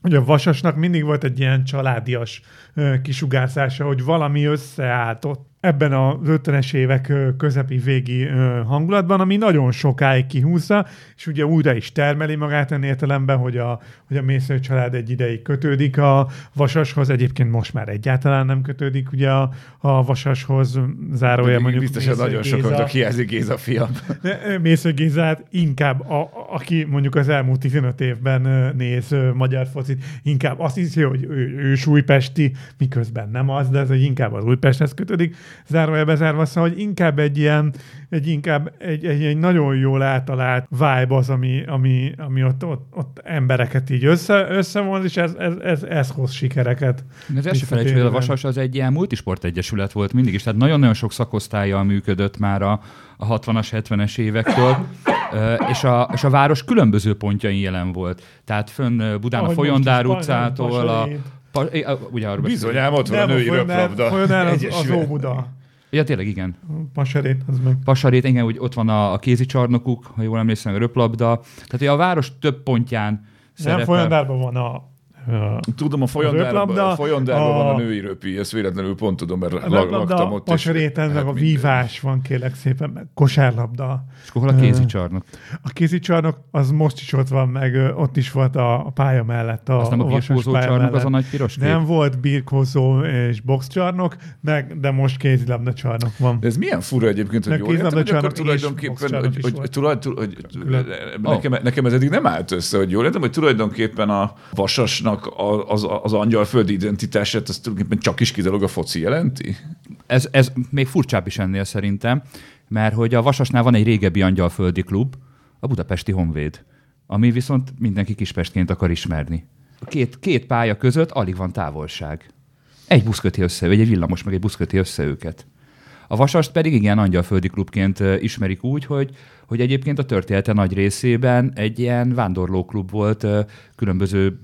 [SPEAKER 1] hogy a Vasasnak mindig volt egy ilyen családias kisugárzása, hogy valami összeállt ott ebben a 50-es évek közepi végi hangulatban, ami nagyon sokáig kihúzza, és ugye újra is termeli magát ennél értelemben, hogy a, hogy a Mésző család egy ideig kötődik a Vasashoz, egyébként most már egyáltalán nem kötődik ugye a, a Vasashoz, zárója mondjuk
[SPEAKER 2] Biztosan nagyon sokaknak hiányzik Géza fiam.
[SPEAKER 1] Mésző Gézát inkább, a, aki mondjuk az elmúlt 15 évben néz magyar focit, inkább azt hiszi, hogy ő, ő súlypesti, miközben nem az, de ez hogy inkább az Újpesthez kötődik, zárója bezárva, szóval, hogy inkább egy ilyen, egy inkább egy, egy, egy nagyon jól általált vibe az, ami, ami, ami ott, ott, ott embereket így össze, összevon, és ez, ez, ez, ez hoz sikereket.
[SPEAKER 3] Az első felejtsük, hogy a Vasas az egy ilyen multisport egyesület volt mindig is, tehát nagyon-nagyon sok szakosztálya működött már a, a 60-as, 70-es évektől, és a, és a város különböző pontjain jelen volt. Tehát fönn Budán Ahogy a Folyondár utcától, a,
[SPEAKER 2] Pa, ugye arról Bizonyám, ott van a női röplabda.
[SPEAKER 1] Folyonál az, az Óbuda.
[SPEAKER 3] Ja, tényleg, igen.
[SPEAKER 1] Pasarét, az meg.
[SPEAKER 3] Pasarét, igen, úgy ott van a, a kézi csarnokuk, ha jól emlékszem, a röplabda. Tehát, hogy a város több pontján
[SPEAKER 1] szerepel. Nem, Folyondárban van a
[SPEAKER 2] a folyondárban, a folyondárban a... van a női röpi, ezt véletlenül pont tudom, mert a laktam ott.
[SPEAKER 1] Pasaréten, meg hát a vívás van, kérlek szépen, meg kosárlabda.
[SPEAKER 3] És akkor hol a kézicsarnok?
[SPEAKER 1] A kézicsarnok az most is ott van, meg ott is volt a pálya mellett. A,
[SPEAKER 3] az nem a, a birkózó csarnok, mellett. az a nagy piros kép?
[SPEAKER 1] Nem volt birkózó és boxcsarnok, meg, de most kézilabda csarnok van.
[SPEAKER 2] De ez milyen fura egyébként, hogy jól értem, hogy akkor tulajdonképpen, hogy, hogy, hogy, nekem, nekem ez eddig nem állt össze, hogy jól értem, hogy tulajdonképpen a vasasnak angyalnak az, az angyalföldi identitását, az tulajdonképpen csak is kizárólag a foci jelenti?
[SPEAKER 3] Ez, ez még furcsább is ennél szerintem, mert hogy a Vasasnál van egy régebbi angyalföldi klub, a Budapesti Honvéd, ami viszont mindenki Kispestként akar ismerni. Két, két pálya között alig van távolság. Egy busz köti össze, vagy egy villamos, meg egy busz köti össze őket. A Vasast pedig igen angyalföldi klubként ismerik úgy, hogy, hogy egyébként a története nagy részében egy ilyen vándorlóklub volt, különböző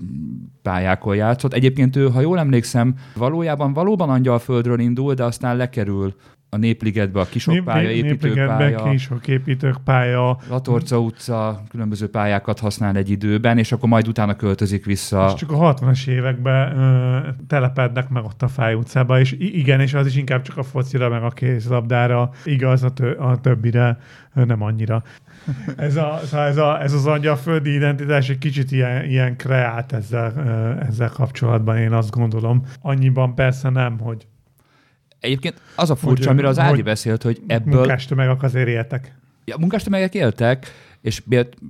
[SPEAKER 3] pályákon játszott. Egyébként ő, ha jól emlékszem, valójában valóban Angyalföldről indul, de aztán lekerül a Népligetbe a Kisok pálya, építőpálya.
[SPEAKER 1] Kisok építőpálya.
[SPEAKER 3] Latorca utca, különböző pályákat használ egy időben, és akkor majd utána költözik vissza.
[SPEAKER 1] És csak a 60-as években ö, telepednek meg ott a Fáj utcába, és igen, és az is inkább csak a focira, meg a kézlabdára igaz, a, tö- a többire nem annyira. Ez, a, szóval ez, a, ez az angyalföldi identitás egy kicsit ilyen, ilyen kreált ezzel, ezzel kapcsolatban, én azt gondolom. Annyiban persze nem, hogy
[SPEAKER 3] Egyébként az a furcsa, hogy, amire az Ádi beszélt, hogy ebből...
[SPEAKER 1] Munkástömegek azért éltek.
[SPEAKER 3] Ja, munkástömegek éltek, és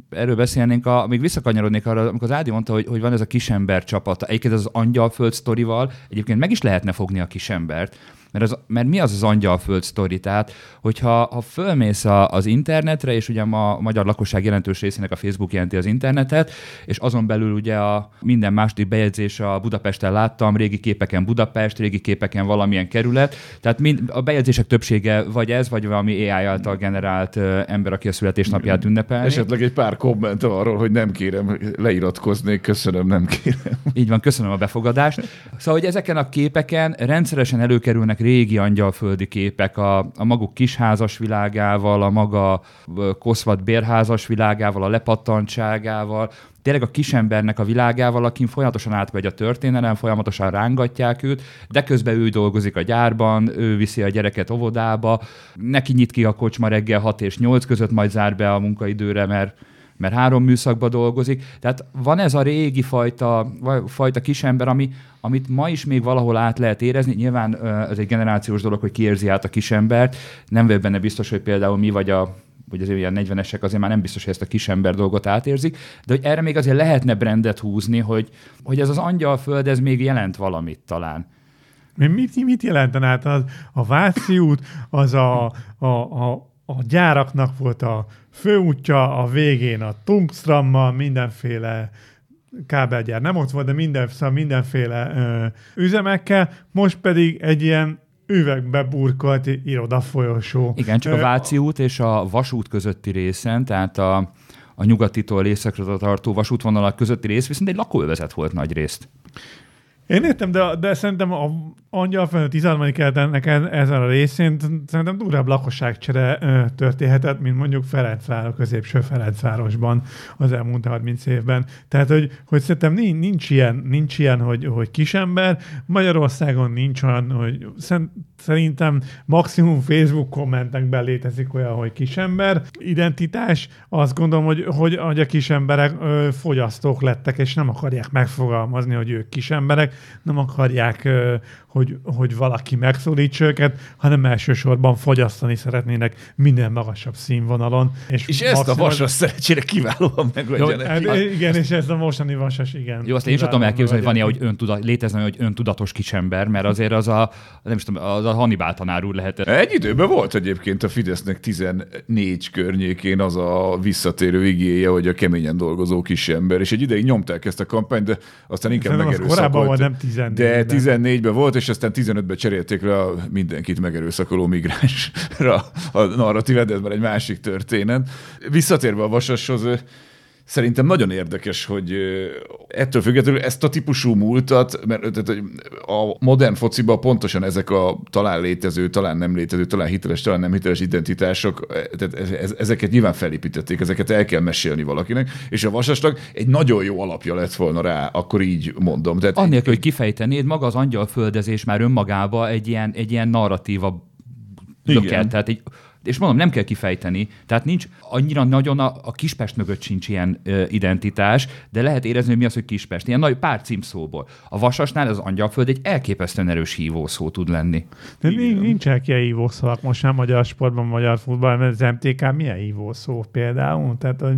[SPEAKER 3] erről beszélnénk, a, még visszakanyarodnék arra, amikor az Ádi mondta, hogy, hogy van ez a kisember csapata. Egyébként az angyalföld sztorival egyébként meg is lehetne fogni a kisembert, Mert, az, mert mi az az angyalföld sztori? Tehát, hogyha ha fölmész a, az internetre, és ugye ma a magyar lakosság jelentős részének a Facebook jelenti az internetet, és azon belül ugye a minden második bejegyzés a Budapesten láttam, régi képeken Budapest, régi képeken valamilyen kerület. Tehát mind, a bejegyzések többsége vagy ez, vagy valami AI által generált ember, aki a születésnapját ünnepel.
[SPEAKER 2] Esetleg egy pár komment arról, hogy nem kérem, leiratkoznék, köszönöm, nem kérem.
[SPEAKER 3] Így van, köszönöm a befogadást. Szóval, hogy ezeken a képeken rendszeresen előkerülnek régi angyalföldi képek a, a maguk kisházas világával, a maga koszvat bérházas világával, a lepattantságával, tényleg a kisembernek a világával, akin folyamatosan átmegy a történelem, folyamatosan rángatják őt, de közben ő dolgozik a gyárban, ő viszi a gyereket óvodába, neki nyit ki a kocsma reggel 6 és 8 között, majd zár be a munkaidőre, mert mert három műszakban dolgozik. Tehát van ez a régi fajta, fajta kisember, ami, amit ma is még valahol át lehet érezni. Nyilván ez egy generációs dolog, hogy kiérzi át a kisembert. Nem vagyok benne biztos, hogy például mi vagy a vagy azért ilyen 40-esek azért már nem biztos, hogy ezt a kisember dolgot átérzik, de hogy erre még azért lehetne brendet húzni, hogy, hogy ez az angyalföld, ez még jelent valamit talán.
[SPEAKER 1] Mit, mit jelenten át? Az, a Váci út, az a, a, a, a gyáraknak volt a főútja, a végén a Tungstrammal, mindenféle kábelgyár nem ott volt, de minden, szóval mindenféle ö, üzemekkel, most pedig egy ilyen üvegbe burkolt irodafolyosó.
[SPEAKER 3] Igen, csak a Váci út és a vasút közötti részen, tehát a, a nyugatitól északra tartó vasútvonalak közötti rész viszont egy lakóövezet volt nagy részt.
[SPEAKER 1] Én értem, de, de szerintem a angyalföld 13. kerületnek ezen a részén szerintem durvább lakosságcsere történhetett, mint mondjuk Ferencváros, középső Ferencvárosban az elmúlt 30 évben. Tehát, hogy, hogy szerintem nincs, nincs ilyen, nincs ilyen hogy, hogy kisember. Magyarországon nincs olyan, hogy szerintem maximum Facebook kommentekben létezik olyan, hogy kisember. Identitás, azt gondolom, hogy, hogy, hogy a kisemberek ö, fogyasztók lettek, és nem akarják megfogalmazni, hogy ők kisemberek, nem akarják, hogy, hogy valaki megszólítsa őket, hanem elsősorban fogyasztani szeretnének minden magasabb színvonalon.
[SPEAKER 2] És, és ezt a vasas szerencsére kiválóan megoldja
[SPEAKER 1] hát, Igen, és ezt a mostani vasas, igen.
[SPEAKER 3] Jó, azt én is tudom elképzelni, hogy van ilyen, hogy öntudat, létezne, hogy öntudatos kicsember, mert azért az a, nem is tudom, az a Hannibal tanár úr lehet.
[SPEAKER 2] Egy időben volt egyébként a Fidesznek 14 környékén az a visszatérő igéje, hogy a keményen dolgozó kisember, és egy ideig nyomták ezt a kampányt, de aztán inkább megerőszakolt. Korábban volt, nem 14 De 14-ben volt, és aztán 15-ben cserélték rá mindenkit megerőszakoló migránsra a narratívet, ez már egy másik történet. Visszatérve a Vasashoz, Szerintem nagyon érdekes, hogy ettől függetlenül ezt a típusú múltat, mert tehát, a modern fociban pontosan ezek a talán létező, talán nem létező, talán hiteles, talán nem hiteles identitások, tehát ezeket nyilván felépítették, ezeket el kell mesélni valakinek, és a vasasnak egy nagyon jó alapja lett volna rá, akkor így mondom.
[SPEAKER 3] Tehát Annélkül, hogy kifejtenéd, maga az angyalföldezés már önmagába egy ilyen, egy ilyen narratíva löket, tehát egy és mondom, nem kell kifejteni, tehát nincs annyira nagyon a, a Kispest mögött sincs ilyen ö, identitás, de lehet érezni, hogy mi az, hogy Kispest. Ilyen nagy pár címszóból. A Vasasnál az Angyalföld egy elképesztően erős hívószó tud lenni.
[SPEAKER 1] De Igen. nincsenek ilyen hívószavak most nem magyar sportban, magyar futballban, mert az MTK milyen hívószó például? Tehát, hogy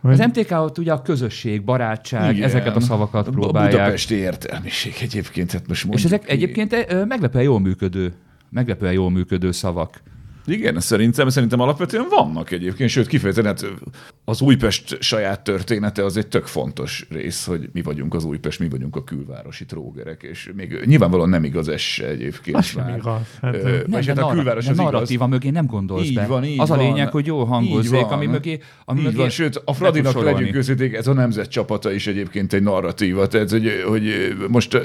[SPEAKER 3] hogy... Az MTK ott ugye a közösség, barátság, Igen. ezeket a szavakat próbálják.
[SPEAKER 2] A budapesti értelmiség egyébként. Hát most
[SPEAKER 3] És ezek ki. egyébként meglepően jól működő, meglepően jól működő szavak.
[SPEAKER 2] Igen, szerintem, szerintem alapvetően vannak egyébként, sőt kifejezetten hát az Újpest saját története az egy tök fontos rész, hogy mi vagyunk az Újpest, mi vagyunk a külvárosi trógerek, és még nyilvánvalóan nem igaz ez se egyébként.
[SPEAKER 1] Az sem igaz. Hát,
[SPEAKER 3] Ö, nem, hát a külváros az narratíva igaz. mögé nem gondolsz így be. Van, így az a lényeg, van. hogy jól hangozzék, ami mögé... Ami
[SPEAKER 2] így mögé van. Sőt, a Fradinak legyünk őszintén, ez a nemzet csapata is egyébként egy narratíva. Tehát, hogy, hogy most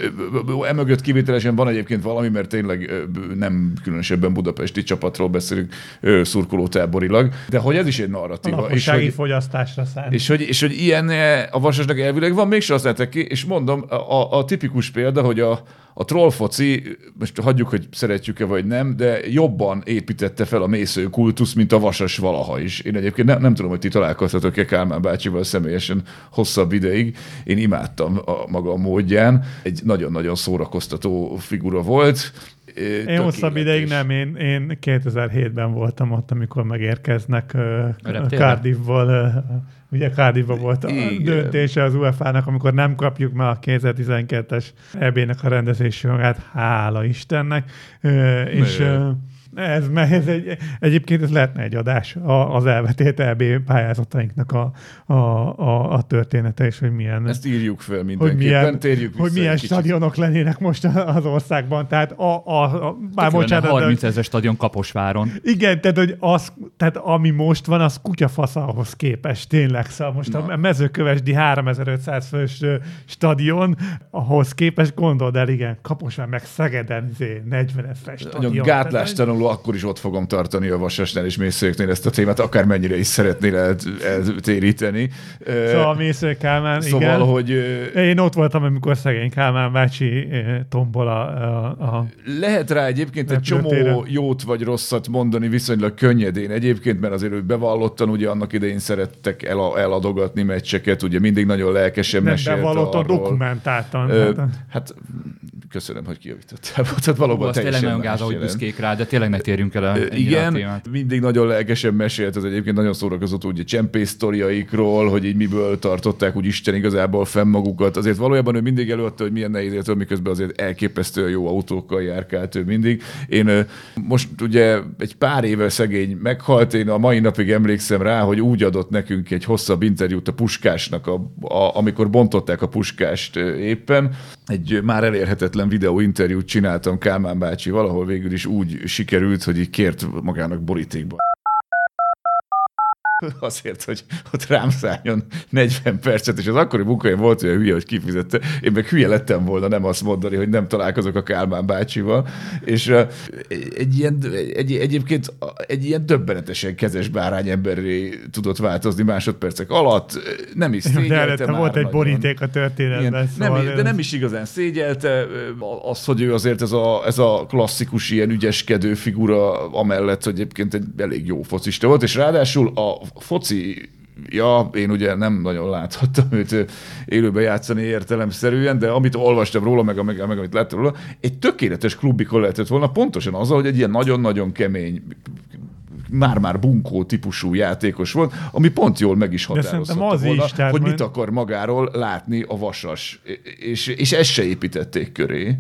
[SPEAKER 2] emögött kivételesen van egyébként valami, mert tényleg nem különösebben budapesti csapatról beszél beszélünk szurkolótáborilag, de hogy ez is egy narratíva.
[SPEAKER 1] és hogy, fogyasztásra szánt.
[SPEAKER 2] És hogy, és hogy ilyen a vasasnak elvileg van, mégse azt ki, és mondom, a, a, a tipikus példa, hogy a, a trollfoci, most hagyjuk, hogy szeretjük-e vagy nem, de jobban építette fel a mésző kultusz, mint a vasas valaha is. Én egyébként nem, nem tudom, hogy ti találkoztatok-e Kálmán bácsival személyesen hosszabb ideig. Én imádtam a maga módján. Egy nagyon-nagyon szórakoztató figura volt
[SPEAKER 1] Én hosszabb ideig nem, én, én 2007-ben voltam ott, amikor megérkeznek uh, Cardiffból, uh, ugye Cardiffban volt a Igen. döntése az UEFA-nak, amikor nem kapjuk már a 2012-es EB-nek a rendezési jogát, hála Istennek, uh, és uh, ez, ez egy, egyébként ez lehetne egy adás az elvetélt EB pályázatainknak a, a, a, a története, és hogy milyen...
[SPEAKER 2] Ezt írjuk fel mindenképpen, hogy milyen, térjük
[SPEAKER 1] Hogy milyen stadionok lennének most az országban, tehát a... a, a
[SPEAKER 3] már bocsánat, 30 ezer stadion Kaposváron.
[SPEAKER 1] Igen, tehát, hogy az, tehát ami most van, az kutyafasz ahhoz képest, tényleg. Szóval most Na. a mezőkövesdi 3500 fős stadion, ahhoz képest gondold el, igen, Kaposvár meg Szegeden 40 ezer stadion. Nagyon
[SPEAKER 2] gátlástalanul hasonló, akkor is ott fogom tartani a Vasasnál és Mészőjöknél ezt a témát, akármennyire is szeretnél el, eltéríteni.
[SPEAKER 1] Szóval a Mészőjök Kálmán,
[SPEAKER 2] szóval,
[SPEAKER 1] igen.
[SPEAKER 2] hogy...
[SPEAKER 1] Én ott voltam, amikor szegény Kálmán bácsi tombol a, a, a
[SPEAKER 2] Lehet rá egyébként egy csomó jót vagy rosszat mondani viszonylag könnyedén egyébként, mert azért ő bevallottan ugye annak idején szerettek el, eladogatni meccseket, ugye mindig nagyon lelkesen mesélt
[SPEAKER 1] bevallottan dokumentáltan.
[SPEAKER 2] Ö, hát köszönöm, hogy kijavítottál. Tehát valóban
[SPEAKER 3] Ó, teljesen tényleg nagyon gáz, hogy büszkék rá, de tényleg ne térjünk el a,
[SPEAKER 2] Igen, a mindig nagyon lelkesen mesélt, az egyébként nagyon szórakozott ugye csempész sztoriaikról, hogy így miből tartották úgy Isten igazából fenn magukat. Azért valójában ő mindig előadta, hogy milyen nehéz élt, miközben azért elképesztően jó autókkal járkált ő mindig. Én most ugye egy pár éve szegény meghalt, én a mai napig emlékszem rá, hogy úgy adott nekünk egy hosszabb interjút a Puskásnak, a, a, amikor bontották a Puskást éppen. Egy már elérhetetlen videóinterjút csináltam Kálmán bácsi, valahol végül is úgy sikerült, hogy így kért magának borítékba azért, hogy ott rám szálljon 40 percet, és az akkori munkahelyen volt olyan hülye, hogy kifizette. Én meg hülye lettem volna nem azt mondani, hogy nem találkozok a Kálmán bácsival. És uh, egy ilyen, egy, egyébként egy ilyen döbbenetesen kezes bárány emberré tudott változni másodpercek alatt. Nem is szégyelte
[SPEAKER 1] De volt egy boríték a történetben.
[SPEAKER 2] Szóval nem, de nem is igazán szégyelte az, hogy ő azért ez a, ez a klasszikus ilyen ügyeskedő figura, amellett, hogy egyébként egy elég jó focista volt, és ráadásul a foci Ja, én ugye nem nagyon láthattam őt élőben játszani értelemszerűen, de amit olvastam róla, meg, meg, meg amit láttam róla, egy tökéletes klubikon lehetett volna, pontosan azzal, hogy egy ilyen nagyon-nagyon kemény már-már bunkó típusú játékos volt, ami pont jól meg is határozhatta az volna, is, hogy mit akar magáról látni a vasas. És, és ezt se építették köré.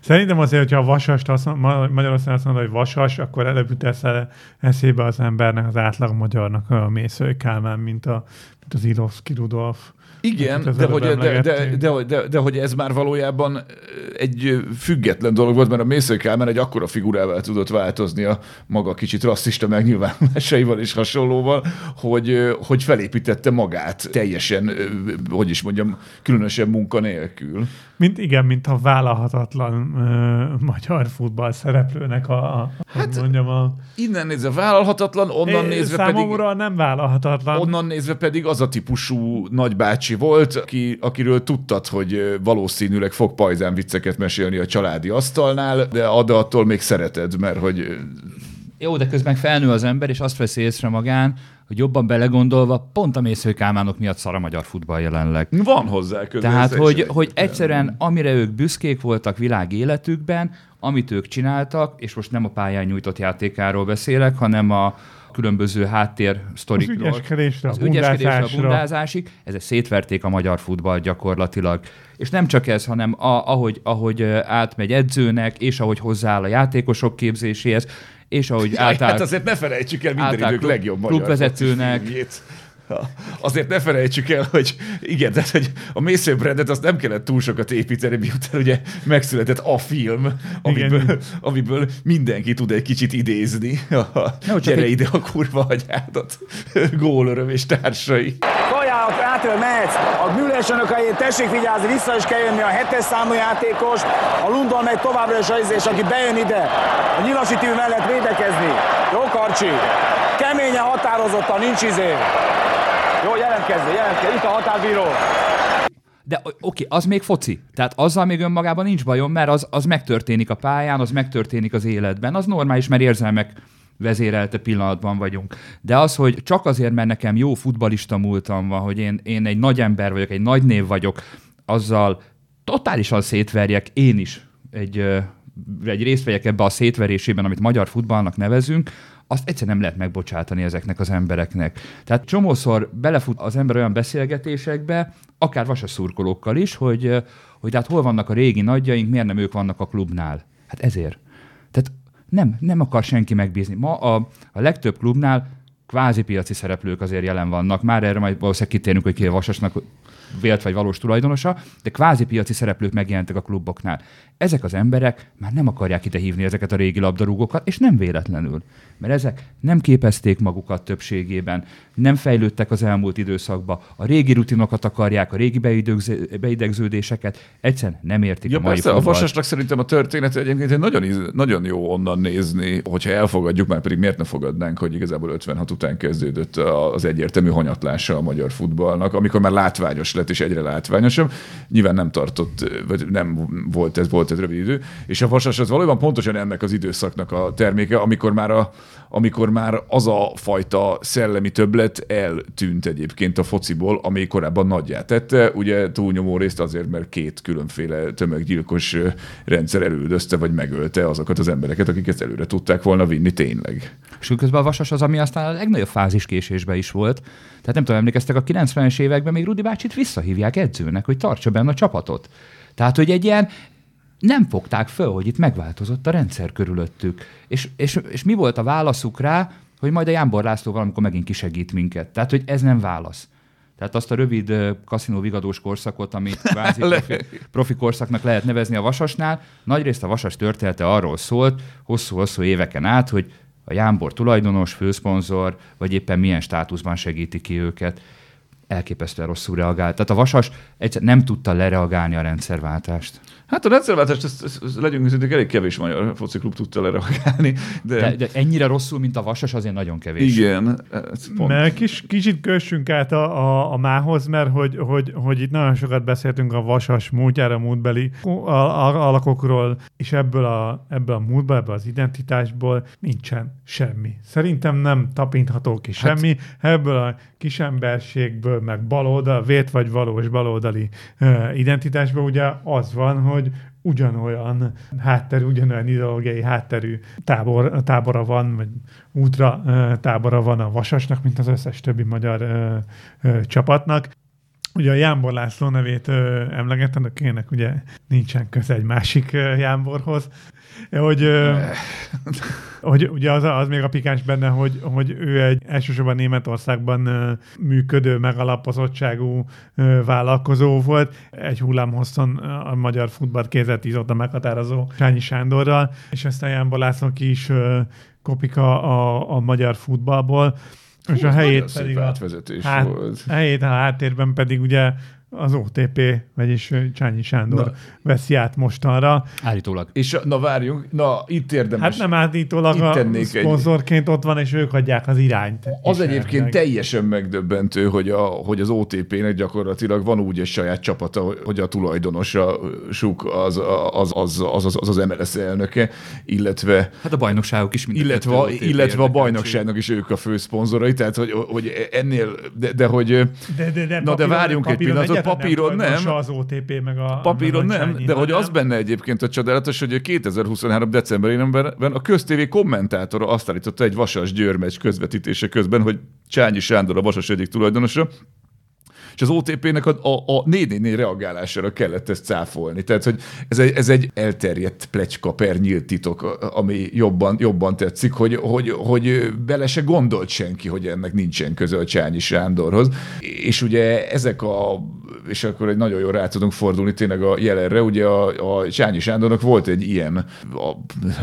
[SPEAKER 1] Szerintem azért, hogyha a vasast, azt, Magyarországon azt mondod, hogy vasas, akkor előbb jut eszébe az embernek, az átlag magyarnak a Mészői Kálmán, mint, a, mint az Ilovszki Rudolf.
[SPEAKER 2] Igen, de hogy, de, de, de, de, de, hogy ez már valójában egy független dolog volt, mert a Mészői Kálmán egy akkora figurával tudott változni a maga kicsit rasszista megnyilvánulásaival és hasonlóval, hogy, hogy felépítette magát teljesen, hogy is mondjam, különösen munka nélkül.
[SPEAKER 1] Mint, igen, mint a vállalhatatlan uh, magyar futball szereplőnek a, a hát, mondjam, a...
[SPEAKER 2] Innen nézve vállalhatatlan, onnan é, nézve
[SPEAKER 1] számomra pedig... Számomra nem vállalhatatlan.
[SPEAKER 2] Onnan nézve pedig az a típusú nagybácsi volt, aki, akiről tudtad, hogy valószínűleg fog pajzán vicceket mesélni a családi asztalnál, de attól még szereted, mert hogy
[SPEAKER 3] jó, de közben felnő az ember, és azt veszi észre magán, hogy jobban belegondolva, pont a mészőkámánok miatt szar a magyar futball jelenleg.
[SPEAKER 2] Van hozzá közben.
[SPEAKER 3] Tehát, hogy, hogy egyszerűen amire ők büszkék voltak világ életükben, amit ők csináltak, és most nem a pályán nyújtott játékáról beszélek, hanem a különböző háttér sztorikról.
[SPEAKER 1] Az ügyeskedésre, az a ügyeskedésre, a bundázásig,
[SPEAKER 3] ezek szétverték a magyar futball gyakorlatilag. És nem csak ez, hanem a, ahogy, ahogy átmegy edzőnek, és ahogy hozzááll a játékosok képzéséhez, és ahogy átáll...
[SPEAKER 2] Hát azért ne felejtsük el minden idők legjobb magyar
[SPEAKER 3] klubvezetőnek,
[SPEAKER 2] Azért ne felejtsük el, hogy igen, tehát hogy a mészőbrendet azt nem kellett túl sokat építeni, miután ugye megszületett a film, amiből, amiből mindenki tud egy kicsit idézni. A, no, gyere egy... ide a kurva agyádat, gólöröm és társai.
[SPEAKER 5] Kajáok átől mehetsz, a műlesönök helyét tessék vigyázni, vissza is kell jönni a hetes számú játékos, a Lundon megy továbbra is az, és aki bejön ide, a nyilasi mellett védekezni. Jó, Karcsi? Keményen, határozottan, nincs izé. Jó, jelentkezz, jelentkezz, itt a határbíró.
[SPEAKER 3] De oké, az még foci. Tehát azzal még önmagában nincs bajom, mert az, az megtörténik a pályán, az megtörténik az életben. Az normális, mert érzelmek vezérelte pillanatban vagyunk. De az, hogy csak azért, mert nekem jó futbalista múltam van, hogy én, én egy nagy ember vagyok, egy nagy név vagyok, azzal totálisan szétverjek én is egy egy részt vegyek ebbe a szétverésében, amit magyar futballnak nevezünk, azt egyszer nem lehet megbocsátani ezeknek az embereknek. Tehát csomószor belefut az ember olyan beszélgetésekbe, akár vasas szurkolókkal is, hogy, hogy hát hol vannak a régi nagyjaink, miért nem ők vannak a klubnál. Hát ezért. Tehát nem, nem akar senki megbízni. Ma a, a legtöbb klubnál kvázi piaci szereplők azért jelen vannak. Már erre majd valószínűleg kitérünk, hogy ki a Vasasnak vélt vagy valós tulajdonosa, de kvázi piaci szereplők megjelentek a kluboknál. Ezek az emberek már nem akarják ide hívni ezeket a régi labdarúgókat, és nem véletlenül. Mert ezek nem képezték magukat többségében, nem fejlődtek az elmúlt időszakban, a régi rutinokat akarják, a régi beidegződéseket, egyszerűen nem értik
[SPEAKER 2] ja,
[SPEAKER 3] a mai
[SPEAKER 2] persze, a Vasasnak szerintem a történet egyébként nagyon, nagyon jó onnan nézni, hogyha elfogadjuk, már pedig miért ne fogadnánk, hogy igazából 56 után kezdődött az egyértelmű hanyatlása a magyar futballnak, amikor már látványos lett és egyre látványosabb. Nyilván nem tartott, vagy nem volt ez, volt ez rövid idő, és a Vasas az valójában pontosan ennek az időszaknak a terméke, amikor már a, amikor már az a fajta szellemi többlet eltűnt egyébként a fociból, ami korábban nagyját tette, ugye túlnyomó részt azért, mert két különféle tömeggyilkos rendszer elődözte, vagy megölte azokat az embereket, akik ezt előre tudták volna vinni tényleg.
[SPEAKER 3] És közben a Vasas az, ami aztán a legnagyobb fáziskésésben is volt. Tehát nem tudom, emlékeztek, a 90-es években még Rudi bácsit visszahívják edzőnek, hogy tartsa benne a csapatot. Tehát, hogy egy ilyen nem fogták föl, hogy itt megváltozott a rendszer körülöttük. És, és, és mi volt a válaszuk rá, hogy majd a Jánbor László valamikor megint kisegít minket. Tehát, hogy ez nem válasz. Tehát azt a rövid uh, kaszinó vigadós korszakot, amit kvázi profi, profi korszaknak lehet nevezni a Vasasnál, nagyrészt a Vasas története arról szólt, hosszú-hosszú éveken át, hogy a Jánbor tulajdonos, főszponzor, vagy éppen milyen státuszban segíti ki őket elképesztően rosszul reagált. Tehát a Vasas egyszer nem tudta lereagálni a rendszerváltást.
[SPEAKER 2] Hát a rendszerváltást, ezt, ezt, ezt legyünk őszintén, elég kevés magyar fociklub tudta lereagálni. De...
[SPEAKER 3] De, de ennyire rosszul, mint a Vasas, azért nagyon kevés.
[SPEAKER 2] Igen.
[SPEAKER 1] Pont. Mert kis, kicsit kössünk át a, a, a mához, mert hogy, hogy, hogy itt nagyon sokat beszéltünk a Vasas múltjára, múltbeli alakokról, és ebből a, ebből a múltból, ebből az identitásból nincsen semmi. Szerintem nem tapintható ki hát... semmi. Ebből a kisemberségből, meg baloldal, vét vagy valós baloldali identitásból ugye az van, hogy ugyanolyan hátterű, ugyanolyan ideológiai hátterű tábor, tábora van, vagy útra tábora van a Vasasnak, mint az összes többi magyar ö, ö, csapatnak. Ugye a Jánbor László nevét ö, emlegettem, akinek ugye nincsen köze egy másik ö, Jánborhoz, hogy, ö, hogy ugye az, az még a pikáns benne, hogy, hogy ő egy elsősorban Németországban ö, működő, megalapozottságú ö, vállalkozó volt. Egy hullámhosszon a magyar futballt kézzel a meghatározó Sányi Sándorral, és aztán Jánbor László ki is ö, kopik a, a, a magyar futballból.
[SPEAKER 2] Hú,
[SPEAKER 1] és a helyét pedig a,
[SPEAKER 2] hát, volt.
[SPEAKER 1] helyét a háttérben pedig ugye az OTP, vagyis Csányi Sándor na. veszi át mostanra.
[SPEAKER 3] Állítólag.
[SPEAKER 2] És na várjunk, na itt érdemes.
[SPEAKER 1] Hát nem állítólag a szponzorként egy... ott van, és ők adják az irányt.
[SPEAKER 2] Az egyébként meg. teljesen megdöbbentő, hogy, a, hogy az OTP-nek gyakorlatilag van úgy egy saját csapata, hogy a tulajdonosa Suk az az, az, az, az, az, az MLS elnöke, illetve...
[SPEAKER 3] Hát a bajnokságok is
[SPEAKER 2] mind Illetve, illetve a bajnokságnak is ők a fő szponzorai, tehát hogy, hogy ennél, de, de hogy...
[SPEAKER 1] De, de, de,
[SPEAKER 2] na de várjunk egy pillanatot, papíron nem.
[SPEAKER 1] nem. Az OTP meg a...
[SPEAKER 2] Papíron meg a nem, de hogy az benne egyébként a csodálatos, hogy 2023. decemberében a köztévé kommentátora azt állította egy Vasas Győr közvetítése közben, hogy Csányi Sándor a Vasas egyik tulajdonosa, és az OTP-nek a, a, a 4 reagálására kellett ezt cáfolni. Tehát, hogy ez egy, ez egy elterjedt plecska per nyílt titok, ami jobban, jobban tetszik, hogy, hogy, hogy bele se gondolt senki, hogy ennek nincsen köze a Csányi Sándorhoz. És ugye ezek a és akkor egy nagyon jól rá tudunk fordulni tényleg a jelenre. Ugye a, a Csányi Sándornak volt egy ilyen a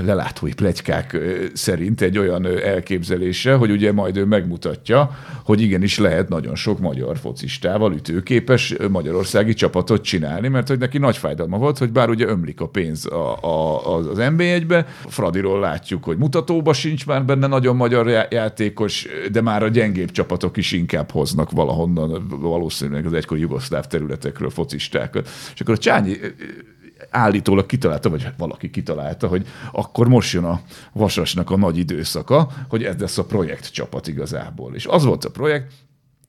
[SPEAKER 2] lelátói plegykák szerint egy olyan elképzelése, hogy ugye majd ő megmutatja, hogy igenis lehet nagyon sok magyar focistával ütőképes magyarországi csapatot csinálni, mert hogy neki nagy fájdalma volt, hogy bár ugye ömlik a pénz a, a, az NB1-be, Fradiról látjuk, hogy mutatóba sincs már benne nagyon magyar játékos, de már a gyengébb csapatok is inkább hoznak valahonnan, valószínűleg az egykori jugoszláv területekről focistákat. És akkor a Csányi állítólag kitalálta, vagy valaki kitalálta, hogy akkor most jön a Vasasnak a nagy időszaka, hogy ez lesz a projekt csapat igazából. És az volt a projekt,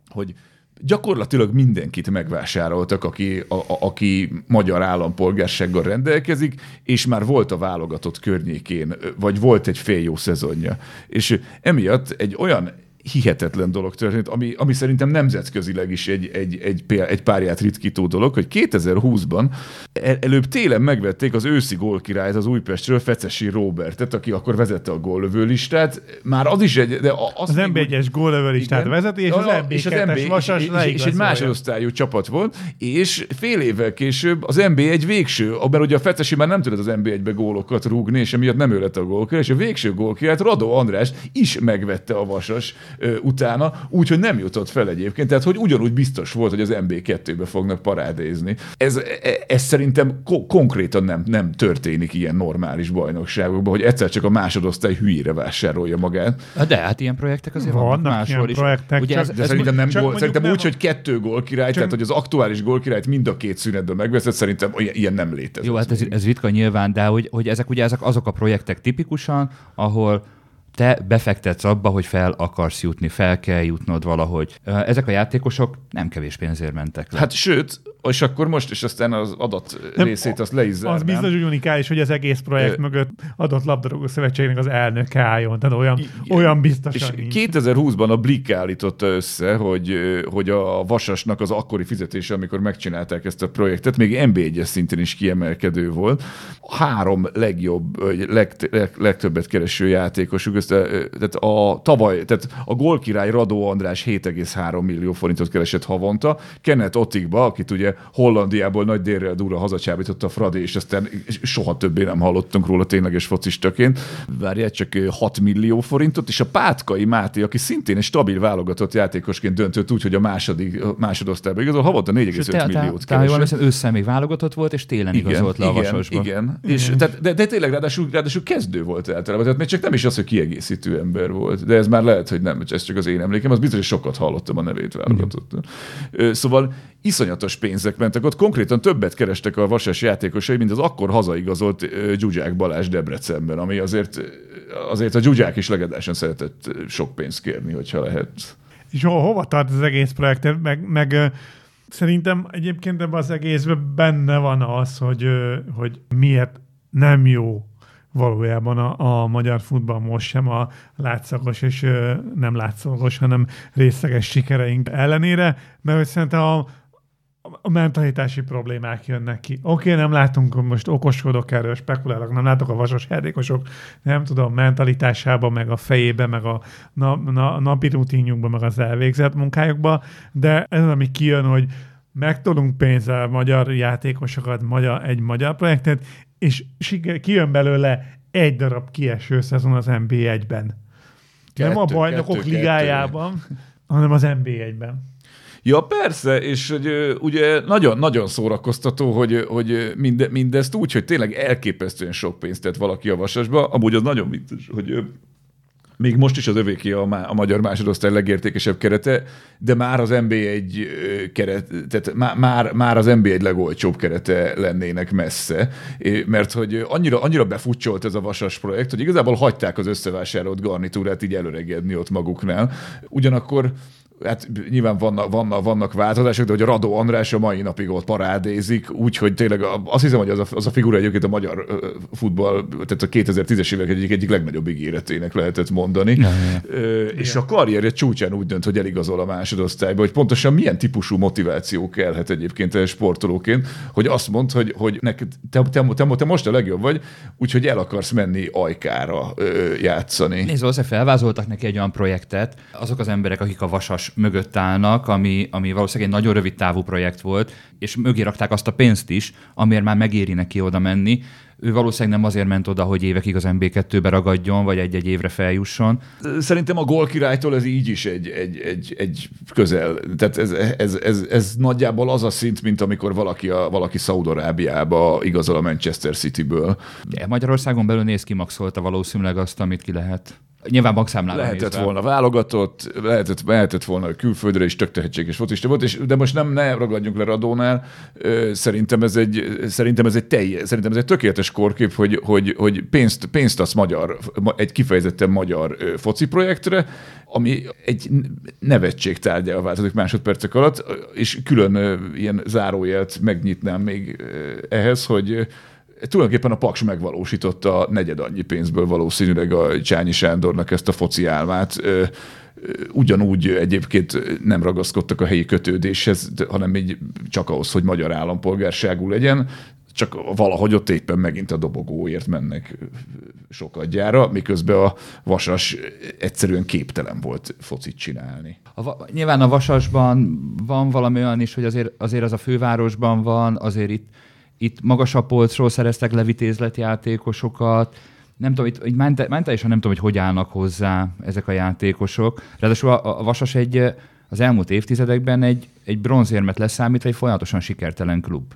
[SPEAKER 2] hogy gyakorlatilag mindenkit megvásároltak, aki, a, a, aki magyar állampolgársággal rendelkezik, és már volt a válogatott környékén, vagy volt egy fél jó szezonja. És emiatt egy olyan hihetetlen dolog történt, ami, ami szerintem nemzetközileg is egy, egy, egy, egy párját ritkító dolog, hogy 2020-ban el, előbb télen megvették az őszi gólkirályt az Újpestről, Fecesi Robertet, aki akkor vezette a góllövő listát. Már az is egy... De
[SPEAKER 1] az, az NB1-es góllövő listát vezeti, és az, NB2-es és, az vasas
[SPEAKER 2] és, és, és egy másodosztályú csapat volt, és fél évvel később az NB1 végső, abban ugye a Fecesi már nem tudott az NB1-be gólokat rúgni, és emiatt nem ő lett a gólkirály, és a végső gólkirályt Radó András is megvette a vasas utána, úgyhogy nem jutott fel egyébként, tehát hogy ugyanúgy biztos volt, hogy az MB2-be fognak parádézni. Ez, e, ez szerintem ko- konkrétan nem, nem történik ilyen normális bajnokságokban, hogy egyszer csak a másodosztály hülyére vásárolja magát.
[SPEAKER 3] De hát ilyen projektek azért vannak, vannak máshol is.
[SPEAKER 1] Projektek,
[SPEAKER 2] Ugye ez, de ez szerintem nem gól, szerintem úgy, hogy kettő gól király, csak... tehát hogy az aktuális gól királyt mind a két szünetből megveszed, szerintem ilyen nem létezik.
[SPEAKER 3] Jó, hát ez, ez ritka nyilván, de hogy, hogy ezek ugye ezek azok a projektek tipikusan, ahol te befektetsz abba, hogy fel akarsz jutni, fel kell jutnod valahogy. Ezek a játékosok nem kevés pénzért mentek le.
[SPEAKER 2] Hát sőt, és akkor most is aztán az adat nem, részét azt le is zárnám.
[SPEAKER 1] Az biztos hogy unikális, hogy az egész projekt e, mögött adott labdarúgó szövetségnek az elnök álljon, tehát olyan, igen, olyan biztos. És
[SPEAKER 2] nincs. 2020-ban a Blick állította össze, hogy, hogy a Vasasnak az akkori fizetése, amikor megcsinálták ezt a projektet, még NB1-es szintén is kiemelkedő volt. Három legjobb, leg, leg, legtöbbet kereső játékosuk, tehát a tavaly, tehát a gólkirály Radó András 7,3 millió forintot keresett havonta, Kenneth Otikba, akit ugye Hollandiából nagy délre durva hazacsábította a Fradi, és aztán soha többé nem hallottunk róla tényleges focistaként. Várjál csak 6 millió forintot, és a Pátkai Máté, aki szintén egy stabil válogatott játékosként döntött úgy, hogy a második másodosztályba igazol, havonta 4,5 milliót keresett.
[SPEAKER 3] Tehát ősszel még válogatott volt, és télen igen, igazolt le a
[SPEAKER 2] igen,
[SPEAKER 3] vasasba.
[SPEAKER 2] Igen, igen. És, tehát, de, de, tényleg ráadásul, ráadásul kezdő volt általában, tehát még csak nem is az, hogy kiegészítő ember volt, de ez már lehet, hogy nem, ez csak az én emlékem, az biztos, hogy sokat hallottam a nevét válogatott. Szóval iszonyatos pénzek mentek. Ott konkrétan többet kerestek a vasas játékosai, mint az akkor hazaigazolt Gyugyák Balázs Debrecenben, ami azért, azért a Gyugyák is legendásan szeretett sok pénzt kérni, hogyha lehet.
[SPEAKER 1] És ho- hova tart az egész projekt? Meg, meg szerintem egyébként ebben az egészben benne van az, hogy, hogy miért nem jó valójában a, a magyar futball most sem a látszagos és nem látszagos, hanem részleges sikereink ellenére, mert hogy szerintem a, a mentalitási problémák jönnek ki. Oké, okay, nem látunk, most okoskodok erről, spekulálok, nem látok a vasas játékosok, nem tudom, mentalitásában, meg a fejében, meg a na, na, napi rutinjukban, meg az elvégzett munkájukban, de ez ami kijön, hogy megtudunk pénzzel magyar játékosokat, magyar, egy magyar projektet, és kijön belőle egy darab kieső szezon az NB1-ben. Kettő, nem a bajnokok kettő, ligájában, kettő. hanem az NB1-ben.
[SPEAKER 2] Ja, persze, és hogy ugye nagyon, nagyon szórakoztató, hogy, hogy minde, mindezt úgy, hogy tényleg elképesztően sok pénzt tett valaki a vasasba. Amúgy az nagyon vicces, hogy még most is az övéki a, a magyar másodosztály legértékesebb kerete, de már az NBA egy keret, tehát már, már, már az NBA egy legolcsóbb kerete lennének messze, mert hogy annyira, annyira befutcsolt ez a vasas projekt, hogy igazából hagyták az összevásárolt garnitúrát így előregedni ott maguknál. Ugyanakkor hát nyilván vannak, vannak, vannak változások, de hogy a Radó András a mai napig ott parádézik, úgyhogy tényleg azt hiszem, hogy az a, az a figura egyébként a magyar futball, tehát a 2010-es évek egyik, egyik legnagyobb ígéretének lehetett mondani. Ja, ja. És a karrierje csúcsán úgy dönt, hogy eligazol a másodosztályba, hogy pontosan milyen típusú motiváció kellhet egyébként sportolóként, hogy azt mond, hogy, hogy neked, te, te, te, te, most a legjobb vagy, úgyhogy el akarsz menni ajkára játszani.
[SPEAKER 3] Nézd, valószínűleg felvázoltak neki egy olyan projektet, azok az emberek, akik a vasas mögött állnak, ami, ami valószínűleg egy nagyon rövid távú projekt volt, és mögé rakták azt a pénzt is, amiért már megéri neki oda menni. Ő valószínűleg nem azért ment oda, hogy évekig az MB2-be ragadjon, vagy egy-egy évre feljusson.
[SPEAKER 2] Szerintem a gól királytól ez így is egy, egy, egy, egy közel. Tehát ez, ez, ez, ez, nagyjából az a szint, mint amikor valaki, a, valaki Szaudarábiába igazol a Manchester Cityből.
[SPEAKER 3] De Magyarországon belül néz ki maxolta valószínűleg azt, amit ki lehet. Nyilván bankszámlán
[SPEAKER 2] Lehetett
[SPEAKER 3] nézve.
[SPEAKER 2] volna válogatott, lehetett, lehetett volna külföldre is tök tehetséges focista volt, és, de most nem ne ragadjunk le Radónál. Szerintem ez egy, szerintem ez egy telj, szerintem ez egy tökéletes korkép, hogy, hogy, hogy pénzt, pénzt adsz magyar, egy kifejezetten magyar foci projektre, ami egy nevetség tárgya változik másodpercek alatt, és külön ilyen zárójelt megnyitnám még ehhez, hogy tulajdonképpen a Paks megvalósította negyed annyi pénzből valószínűleg a Csányi Sándornak ezt a foci álmát. Ugyanúgy egyébként nem ragaszkodtak a helyi kötődéshez, hanem így csak ahhoz, hogy magyar állampolgárságú legyen, csak valahogy ott éppen megint a dobogóért mennek sokadjára, miközben a Vasas egyszerűen képtelen volt focit csinálni.
[SPEAKER 3] A, va- nyilván a Vasasban van valami olyan is, hogy azért, azért az a fővárosban van, azért itt, itt magasabb polcról szereztek levitézlet játékosokat, nem tudom, itt, itt mente, mentálisan nem tudom, hogy hogy állnak hozzá ezek a játékosok. Ráadásul a, a Vasas egy, az elmúlt évtizedekben egy, egy bronzérmet leszámítva egy folyamatosan sikertelen klub.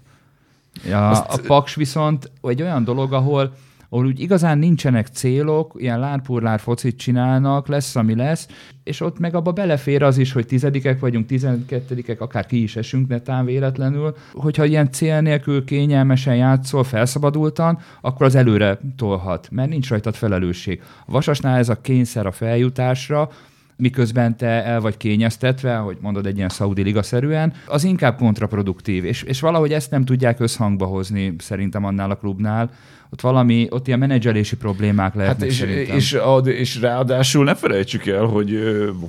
[SPEAKER 3] A, a Paks viszont egy olyan dolog, ahol, ahol úgy igazán nincsenek célok, ilyen lárpurlár focit csinálnak, lesz, ami lesz, és ott meg abba belefér az is, hogy tizedikek vagyunk, tizenkettedikek, akár ki is esünk netán véletlenül, hogyha ilyen cél nélkül kényelmesen játszol, felszabadultan, akkor az előre tolhat, mert nincs rajtad felelősség. A Vasasnál ez a kényszer a feljutásra, miközben te el vagy kényeztetve, hogy mondod egy ilyen szaudi ligaszerűen, az inkább kontraproduktív, és, és valahogy ezt nem tudják összhangba hozni szerintem annál a klubnál ott valami, ott ilyen menedzselési problémák lehetnek hát
[SPEAKER 2] és,
[SPEAKER 3] szerintem.
[SPEAKER 2] és, ad, és ráadásul ne felejtsük el, hogy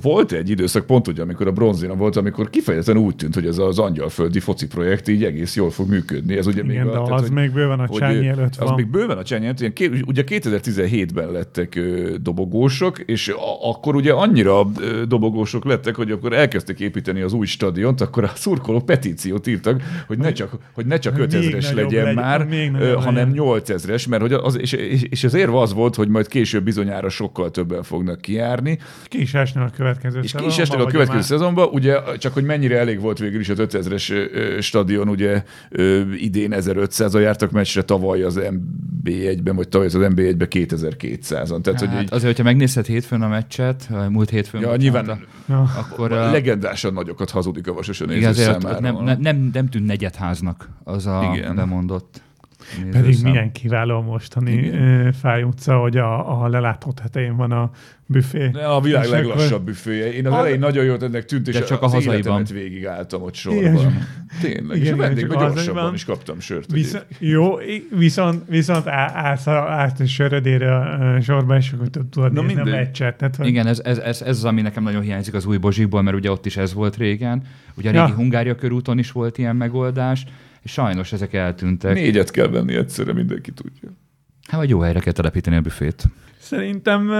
[SPEAKER 2] volt egy időszak, pont ugye, amikor a bronzina volt, amikor kifejezetten úgy tűnt, hogy ez az angyalföldi foci projekt így egész jól fog működni. Ez ugye
[SPEAKER 1] Igen,
[SPEAKER 2] még
[SPEAKER 1] de
[SPEAKER 2] a,
[SPEAKER 1] az tehát, még bőven a csányi előtt van.
[SPEAKER 2] Az még bőven a csányi előtt. Ilyen, ugye 2017-ben lettek dobogósok, és a, akkor ugye annyira dobogósok lettek, hogy akkor elkezdték építeni az új stadiont, akkor a szurkoló petíciót írtak, hogy ne csak, hogy ne csak 5000-es legyen,
[SPEAKER 1] legyen
[SPEAKER 2] már,
[SPEAKER 1] legyen,
[SPEAKER 2] hanem
[SPEAKER 1] 8000
[SPEAKER 2] ezres, mert hogy az, és, és, és az érve volt, hogy majd később bizonyára sokkal többen fognak kijárni.
[SPEAKER 1] Ki is esnek a következő
[SPEAKER 2] és
[SPEAKER 1] szezonban.
[SPEAKER 2] És ki is
[SPEAKER 1] a
[SPEAKER 2] következő
[SPEAKER 1] már...
[SPEAKER 2] szezonban, ugye csak hogy mennyire elég volt végül is az 5000-es stadion, ugye ö, idén 1500-a jártak meccsre, tavaly az MB1-ben, vagy tavaly az MB1-ben 2200-an. Tehát,
[SPEAKER 3] hát, hogy
[SPEAKER 2] így...
[SPEAKER 3] Azért, hogyha megnézed hétfőn a meccset, múlt hétfőn,
[SPEAKER 2] ja, nyilván,
[SPEAKER 1] mondta,
[SPEAKER 3] akkor...
[SPEAKER 2] A... Legendásan nagyokat hazudik a vasas a néző.
[SPEAKER 3] Nem, nem, nem, nem tűnt negyedháznak az a
[SPEAKER 2] Igen.
[SPEAKER 3] bemondott.
[SPEAKER 1] Pedig milyen kiváló a mostani ö, Fáj utca, hogy a, a lelátó tetején van a büfé.
[SPEAKER 2] De a világ
[SPEAKER 1] És
[SPEAKER 2] leglassabb
[SPEAKER 1] akkor-
[SPEAKER 2] büféje. Én az
[SPEAKER 1] Az-
[SPEAKER 2] elején nagyon jót ennek tűnt, és
[SPEAKER 3] De csak a
[SPEAKER 2] az
[SPEAKER 3] hazaiban.
[SPEAKER 2] végig álltam ott
[SPEAKER 1] Igen,
[SPEAKER 2] sorban. Tényleg. és
[SPEAKER 1] igen,
[SPEAKER 2] a
[SPEAKER 1] igen,
[SPEAKER 2] vendégben
[SPEAKER 1] csak a
[SPEAKER 2] gyorsabban
[SPEAKER 1] hazaiban.
[SPEAKER 2] is kaptam sört.
[SPEAKER 1] Visz,
[SPEAKER 2] egyébként.
[SPEAKER 1] jó, viszont, viszont á- állsz, a- állsz a sörödére a sorba, és akkor tud- tudod
[SPEAKER 2] Na
[SPEAKER 1] nézni a meccset. Tehát, hogy
[SPEAKER 3] Igen, ez, ez, ez, ez az, ami nekem nagyon hiányzik az új Bozsikból, mert ugye ott is ez volt régen. Ugye a régi
[SPEAKER 1] Ja.
[SPEAKER 3] Hungária körúton is volt ilyen megoldás, és sajnos ezek eltűntek.
[SPEAKER 2] Négyet kell venni egyszerre, mindenki tudja.
[SPEAKER 3] Hát vagy jó helyre kell telepíteni a büfét.
[SPEAKER 1] Szerintem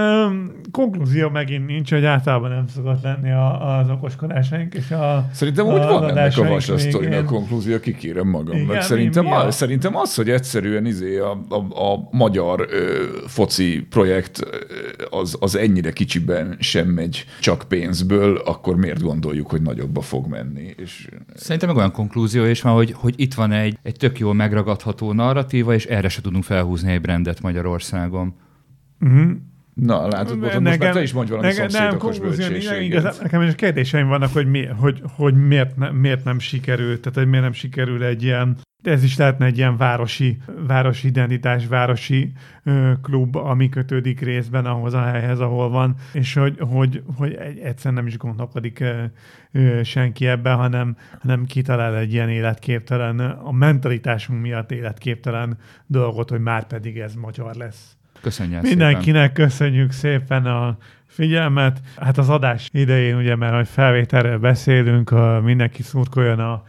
[SPEAKER 1] konklúzió megint nincs, hogy általában nem szokott lenni a, az okoskodásaink, és a
[SPEAKER 2] Szerintem úgy
[SPEAKER 1] a
[SPEAKER 2] van ennek a
[SPEAKER 1] adásaink
[SPEAKER 2] vasas
[SPEAKER 1] végén.
[SPEAKER 2] sztorinak konklúzió, kikérem magamnak.
[SPEAKER 1] Igen,
[SPEAKER 2] szerintem,
[SPEAKER 1] mi- mi
[SPEAKER 2] a, szerintem az, hogy egyszerűen izé a, a, a magyar ö, foci projekt az, az ennyire kicsiben sem megy csak pénzből, akkor miért gondoljuk, hogy nagyobba fog menni? És
[SPEAKER 3] Szerintem meg olyan konklúzió is van, hogy, hogy itt van egy, egy tök jól megragadható narratíva, és erre se tudunk felhúzni egy brandet Magyarországon.
[SPEAKER 1] Uh-huh.
[SPEAKER 2] na, látod, most, most már te is mondj valami
[SPEAKER 1] nekem-
[SPEAKER 2] szomszédokos
[SPEAKER 1] nincs, igazán,
[SPEAKER 2] bölcsességet.
[SPEAKER 1] nekem is kérdéseim vannak, hogy, mi, hogy, hogy miért, ne, miért nem sikerült, tehát hogy miért nem sikerül egy ilyen, de ez is lehetne egy ilyen városi, városi identitás, városi ö, klub, ami kötődik részben ahhoz a helyhez, ahol van, és hogy, hogy, hogy egy, egyszerűen nem is gondolkodik ö, ö, senki ebben, hanem, hanem kitalál egy ilyen életképtelen, a mentalitásunk miatt életképtelen dolgot, hogy már pedig ez magyar lesz.
[SPEAKER 3] Köszönjük szépen.
[SPEAKER 1] Mindenkinek köszönjük szépen a figyelmet. Hát az adás idején, ugye, mert hogy felvételről beszélünk, a, mindenki szurkoljon a,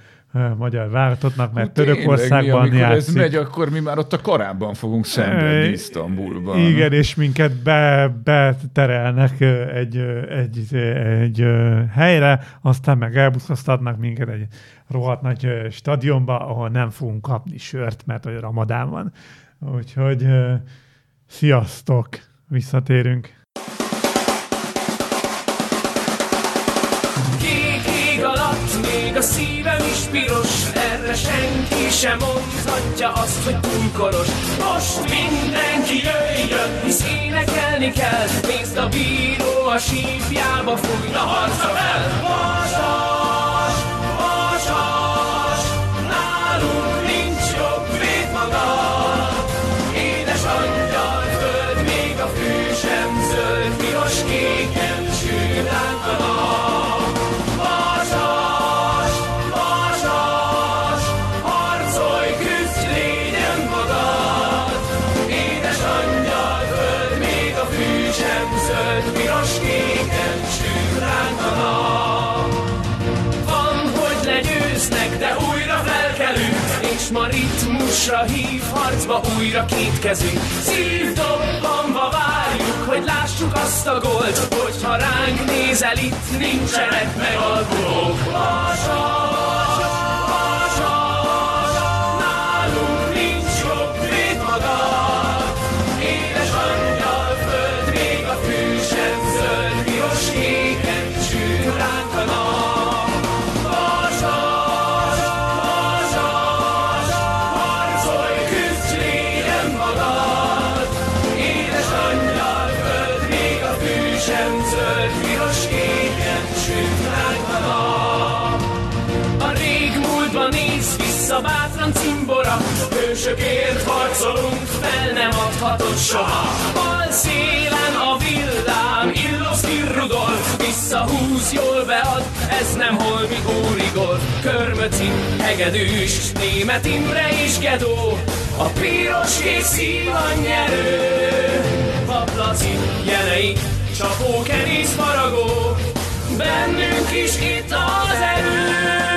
[SPEAKER 1] magyar válogatottnak, mert
[SPEAKER 2] Tényleg,
[SPEAKER 1] Törökországban
[SPEAKER 2] mi, amikor ez
[SPEAKER 1] játszik.
[SPEAKER 2] megy, akkor mi már ott a karában fogunk szenvedni
[SPEAKER 1] Ö,
[SPEAKER 2] Isztambulban.
[SPEAKER 1] Igen, és minket be, beterelnek egy, egy, egy ö, helyre, aztán meg elbuszoztatnak minket egy rohadt nagy stadionba, ahol nem fogunk kapni sört, mert hogy ramadán van. Úgyhogy sziasztok! Visszatérünk.
[SPEAKER 6] Kék ég alatt még a szívem is piros Erre senki sem mondhatja azt, hogy túl koros Most mindenki jöjjön, hisz énekelni Kelni kell, nézd a bíró a sípjába fújna harca fel. Vasas, ma ritmusra hív harcba újra két kezünk. Szívdobbanva várjuk, hogy lássuk azt a gólt, hogyha ránk nézel, itt nincsenek megalkulók. Vasas, Hősökért harcolunk, fel nem adhatod soha. Bal szélen a villám, Illoszki Rudolf Visszahúz, jól bead, ez nem holmi úrigol Körmöci, hegedűs, német Imre és Gedó A piros kék szív a nyerő. Paplaci, jenei, csapó, kerész, faragó Bennünk is itt az erő